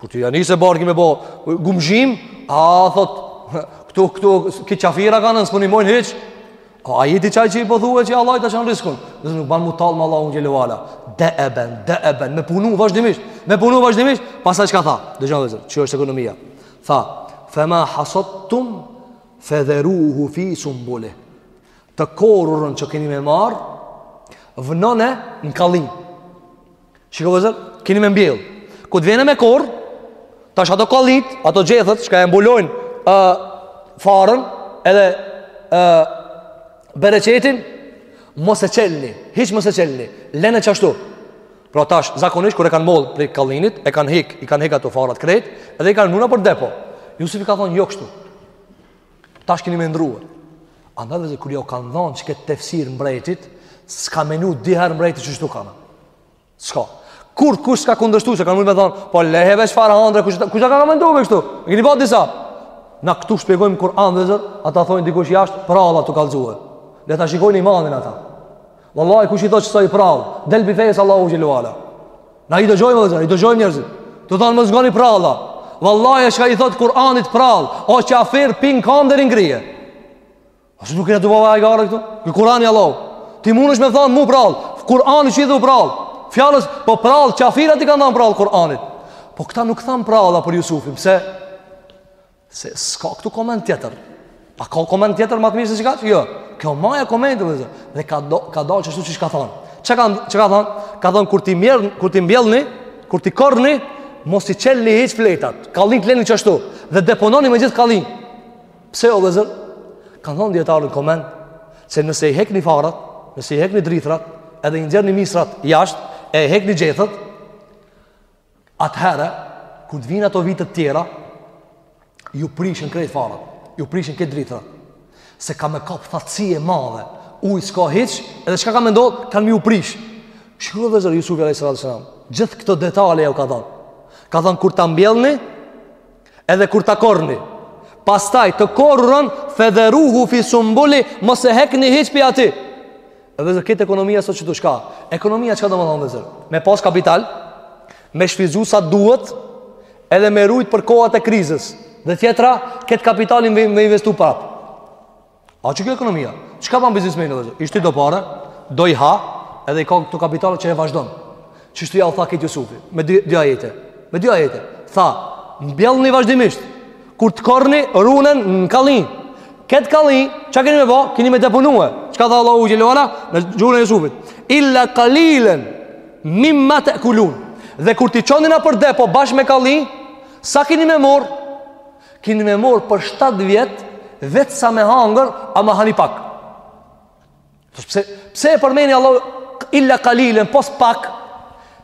Kur t'ia nis barki me bo gumëzhim, a thot këta këta qafira kanë s'po nimojnë hiç. A je ti qaj që po thue që Allahi ta çon riskun. Do të nuk ban mu tall me Allahun xhel-le ve ala. Deeben, deeben, me punu vazhdimisht, me punu vazhdimisht, pastaj çka tha? Dëgjoni vllazër, çka është ekonomia. Tha, "Fa ma hasattum fa dharuhu fi sumbuli." Të korrurën që keni me marr, vnone në kallin. Shiko vllazër, kini me mbjell Kur të vjen me korr Tash ato kallijtë, ato gjethet Çka e mbulojnë uh, farën Edhe uh, bereqetin Mos e çelni Hiç mos e çelni Lene qashtu Pra tash, zakonisht, kur e kanë marrë prej kallinit E kanë hek, i kanë hek ato farat krejt Edhe i kanë vnu nëpër depo Jusufi ka thonë, jo kështu Tash keni me ndrruar. Andaj vllazër kur ja kanë dhanë qikët tefsir mbretit, s'ka menu dy herë mbreti qështu kanë. S'ka. Kurkush s'ka kundërshtu se kanë mund me thanë, po le he ve çfarë andrre, kush, kush ka ka mendu me kështu? E keni pa disa. Na këtu shpjegojmë Kur'an vllazër, ata thonë dikush jashtë, pralla tu kallzue. Le ta shikojnë imanin ata. Wallahi kush i thotë qësaj prall, del pi fejës Allahu xhel-le ve ala. Na i dëgjojmë vëllazër, i dëgjojmë njerëzit. Do thonë mos ngoni pralla. Wallahi çka i thot Kur'anit prall, o kafir pi kame deri n'krye. Ose nuk e dëvova ai garë këtu. Në Kur'ani Allahu. Ti mundesh me thon mu prall. Kur'anit s'i thu prall. Fjalës po prall kafirat i kanë thënë prall Kur'anit. Po këta nuk than pralla për Jusufin, pse? Se s'ka këtu koment tjetër. A ka koment tjetër më të mirë se çka? Jo. Kjo maja e komentit dhe, dhe ka do, ka dalë qashtu siç ka thon. Çka ka çka thon? Ka thon kur ti mjerr, kur t'i mbjellni, kur t'i korrni, mos i çelni hiç fletat. Kallin t'leni qashtu dhe depononi me gjithë kallin. Pse o vllazër? Kanë thon dijetarët në koment se nëse i hekni farat, nëse i hekni drithrat, edhe i nxjerrni misrat jashtë, e hekni gjethet, Atëherë, kur të vinë ato vitet tjera, ju prishen krejt farat, ju prishen krejt drithrat, se ka me kap thatësi e madhe, ujë s'ka hiç, edhe çka ka me ndodh, kanë mi u prish. Shikoni vllazër Jusufi alayhis salam. Gjithë këto detaje jau ka dhënë. Ka thënë kur ta mbjellni, Edhe kur ta korrni, pastaj të korrurën fedheruhu fi sumbuli, mos e hekni hiç pi aty. Vllazër këtë ekonomia sot çdo çka. Ekonomia çka domethanë vllazër? Me pas kapital, me shfrytëzu sa duhet, edhe me rujt për kohat e krizës. Dhe tjetra, këtë kapitalin me investu prapë. A që kjo ekonomia? Çka ban biznismeni vllezër? I shti do pare, do i ha, edhe i ka këto kapitalet që e vazhdon. Qështu jau tha këtë Jusufi? Me dy, dy ajete. Me dy ajete. Tha, mbjellni vazhdimisht. Kur të korrni, runen në kalli. Këtë kalli, ça keni me ba? Keni me deponue. Çka tha Allahu xhelle ve ala? Në gjuhën e Jusufit. Illa kalilen, mimma te'kulun. Dhe kur t'i çoni nëpër depo bashkë me kalli, sa keni me morrë? Keni me morrë për 7 vjetë Veç sa me hangër Ama hani pak Pse, pse e përmeni Allahu Illa kalilen pos pak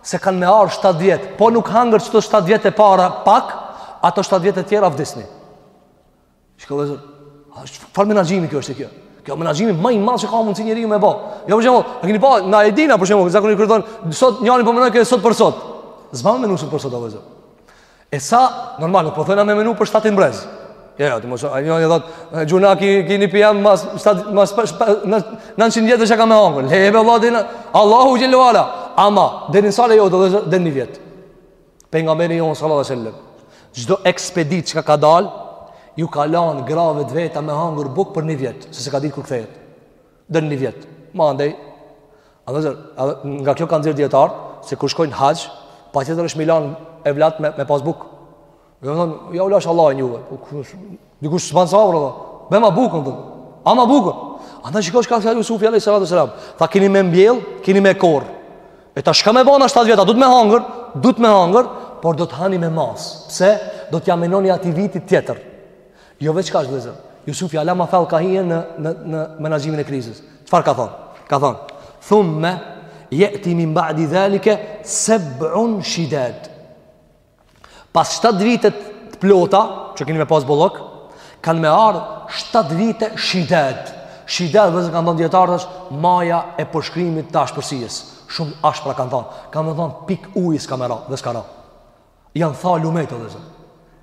Se kanë me ardhë 7 vjetë Po nuk hangër qëto 7 vjetë e para pak Ato 7 vjetë e tjera vdisni Shiko vllezër Çfarë menaxhimi kjo është e kjo Kjo menaxhimi ma i madh që ka mundësi njeriu me bo Jo për shembull A keni pa na e dina për shembull Zakonisht kur thon Sot njani po menon sot për sot S'ban me menu për sot A vllezër E sa, normal, nuk po thojna me menu për shtatin brez. Jo, jo, ti mos, ai më thot, gjynah ki, ki një pijem mas, shtat, mas, shpat, shpat, nanqind vjet ça ka me hangër. Le be vlla, din, Allahu xhelle ve ala. Ama, deri n'sa lejohet, deri një vjetë. Pejgamberi jon, salallahu alejhi ve sellem. Çdo ekspeditë çka ka dalë, ju ka lanë grave të veta me hangër bukë për një vjetë, se s'e ka ditë kur kthehet. Deri në një vjetë. Ma andej, vllezër, nga kjo kanë nxjerr dijetarët, se kur shkojnë haxh, patjetër është me i lan evladët me, me pas bukë. Jo thonë, jau lashë Allahut e juve. Dikush s'ban sabër, de. Bjema bukën, de. Ama bukën. Andaj shiko çka thënë Jusufi alejhi salatu ve selam, tha keni me mbjell, keni me korr. E tash çka me bona 7 vjet, a duhet me hangër? Duhet me hangër, por do të hani me masë. Pse? Do t'ja menoni atij vitit tjetër. Jo veç kaq vëllazër. Jusufi hala ma thellë ka hi në në në menaxhimin e krizës. Çfarë ka thënë? Ka thënë: "Thumma yati min ba'di zalika sab'un shidad." Pas 7 vite të plota, që keni me pas bollok, kanë me ardhë 7 vite shidad. Shidad vllezër kanë thonë dijetarët është maja e përshkrimit të ashpërsisë. Shumë ashpra kanë thonë. Kanë thonë pikë ujë s'ka me ra dhe s'ka ra. Janë tha lumejt o vllezër.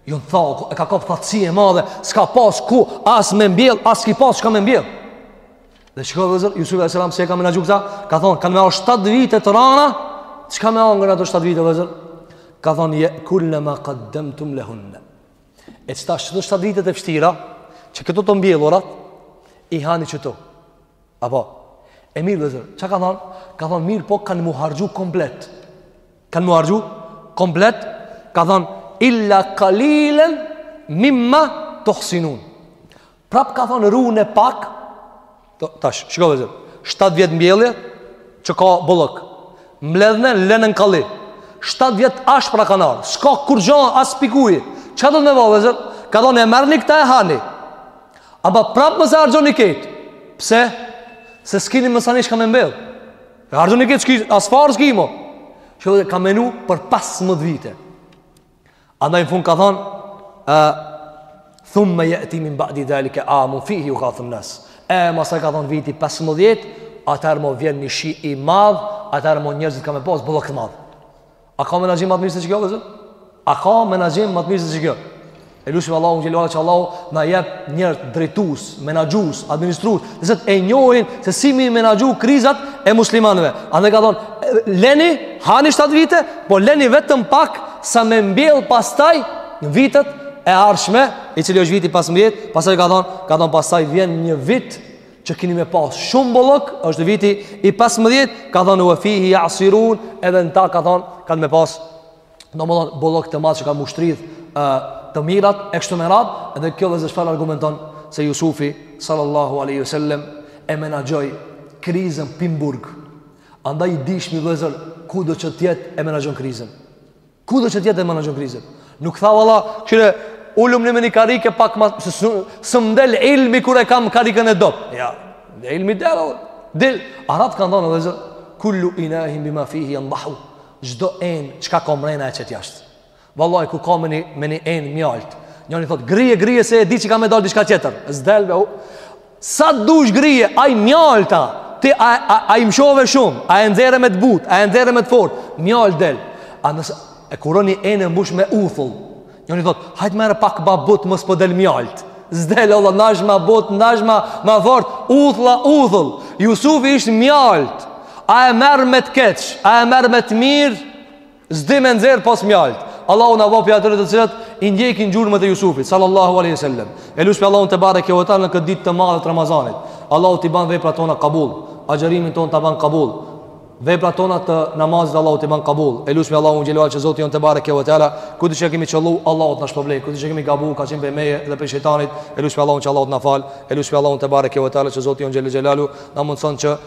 Janë tha, e ka kap thatësi e madhe, s'ka pas ku as me mbjell, as ki pas çka me mbjell. Dhe shiko vllezër, Jusufi alejhi selam, se e ka menaxhu këta, ka thonë, kanë me ardh 7 vite të rana, çka me hangër në ato 7 vite vllezër? Ka thonë, je'kulne ma kaddemtum lehunne. E qëto 7 vite të vështira, qëkëto të mbjellurat, i hani qëtu. Apo, e mirë vllezër, ça ka thonë? Ka thonë, mirë po kanë mu harxhu komplet. Kanë mu harxhu komplet, ka thonë, illa kalilen mimma tuhsinun. Prap ka thonë rune pak, tash, shiko vëllezër, 7 vjet mbjellje, që ka bollëk, mbledhne, lene në kalli, 7 vjet t'ashpra kanë ardhë, s'ka kurgjo as pi kujt, që do të me mbjellë vëllezër, ka thonë e merrni këta e hani, ama prap mos e harxhoni krejt, pse, se s'kini masanej çka me mbjellë, E harxhoni krejt, as farë s'ki mo. Që dhe ka menu për 15 vite. Andaj në fund ka thonë, e, thumme je'ti min ba'di dhalike amun fihi jugathun-nas. E, mastaj ka thonë viti 15, atër mo vjen një shi i madhë, atër mo njërzit kanë me pas bollëk të madh. A ka menaxhim ma të mirë se kjo, vëllezër? A ka menaxhim më të mirë se kjo? E lusim Allahun xhel-le ve ala që Allahu na jep njerëz drejtues, menaxhues, administrues, të cilët e njohin se si mi menaxhu krizat e muslimanëve. Andaj ka thonë, leni hani 7 vite, po leni vetëm pak sa me mbjell pastaj në vitet e ardhshme, i cili është viti 15, pastaj ka thonë, ka thonë pastaj vjen një vit që kini me pas shumë bollëk, është viti i 15, ka thënë ve fihi ja'sirun, edhe në ta ka thënë kanë me pas domethënë bollëk të madh që kanë me shtrydh të mirat e kështu me radhë, edhe kjo vëllezër çfarë argumenton se Jusufi sallallahu alaihi wasallam e menaxhoi krizën pi n'burg. Andaj i dijshmi vëllezër kudo që të jetë e menaxhon krizën. Kudo që të jetë menaxhon krizën. Nuk tha valla, kqyre ulmni në një karike pak se s'më del ilmi kur e kam karikën e dobët. Jo, ilmi del. Del, arabët kanë thënë vëllezër kullu inain bima fihi jendahu. Çdo enë çka ka mrena e qet jashtë. Vallahi kur ka në një enë mjaltë. Njëri thotë grije grije se e di që ka me dal diçka tjetër. S'del be. Sa të dush grije, ajo mjalta, ti a, a, a i mshove shumë, a e nxerre me të butë, a e nxerre me të fortë, mjaltë del. A nëse e kur o ni enë mbush me uthull, njëri thotë, hajt merre pak ma butë, mos po del mjaltë. S'del, vallah, n'dash ma butë, n'dash ma, ma fort, uthla, uthull. Jusufi është mjaltë, a e merr me të keq, a e merr me të mirë, S'di me nxerr pos mjaltë. Allahu na baftë pi atyre të cilët i ndjekin gjurmët e Jusufit sallallahu alaihi wasallam. E lusim Allahun tebareke ve teala në këtë ditë të madhe të Ramazanit. Allahu t'i ban veprat tona kabul, agjërimin tonë ta ban kabul. Veprat tona të namazit Allahu t'i ban kabul. E lusim Allahun xhel-le ve ala që Zoti jonë tebareke ve teala, kudo që kemi qëllu Allahu të na shpërblen, kudo që kemi gabu ka qenë prej meje dhe prej shejtanit. E lusim Allahun që Allahu të na fal. E lusim Allahun tebareke ve teala që Zoti jonë xhel-le xhelaluhu na mundëson që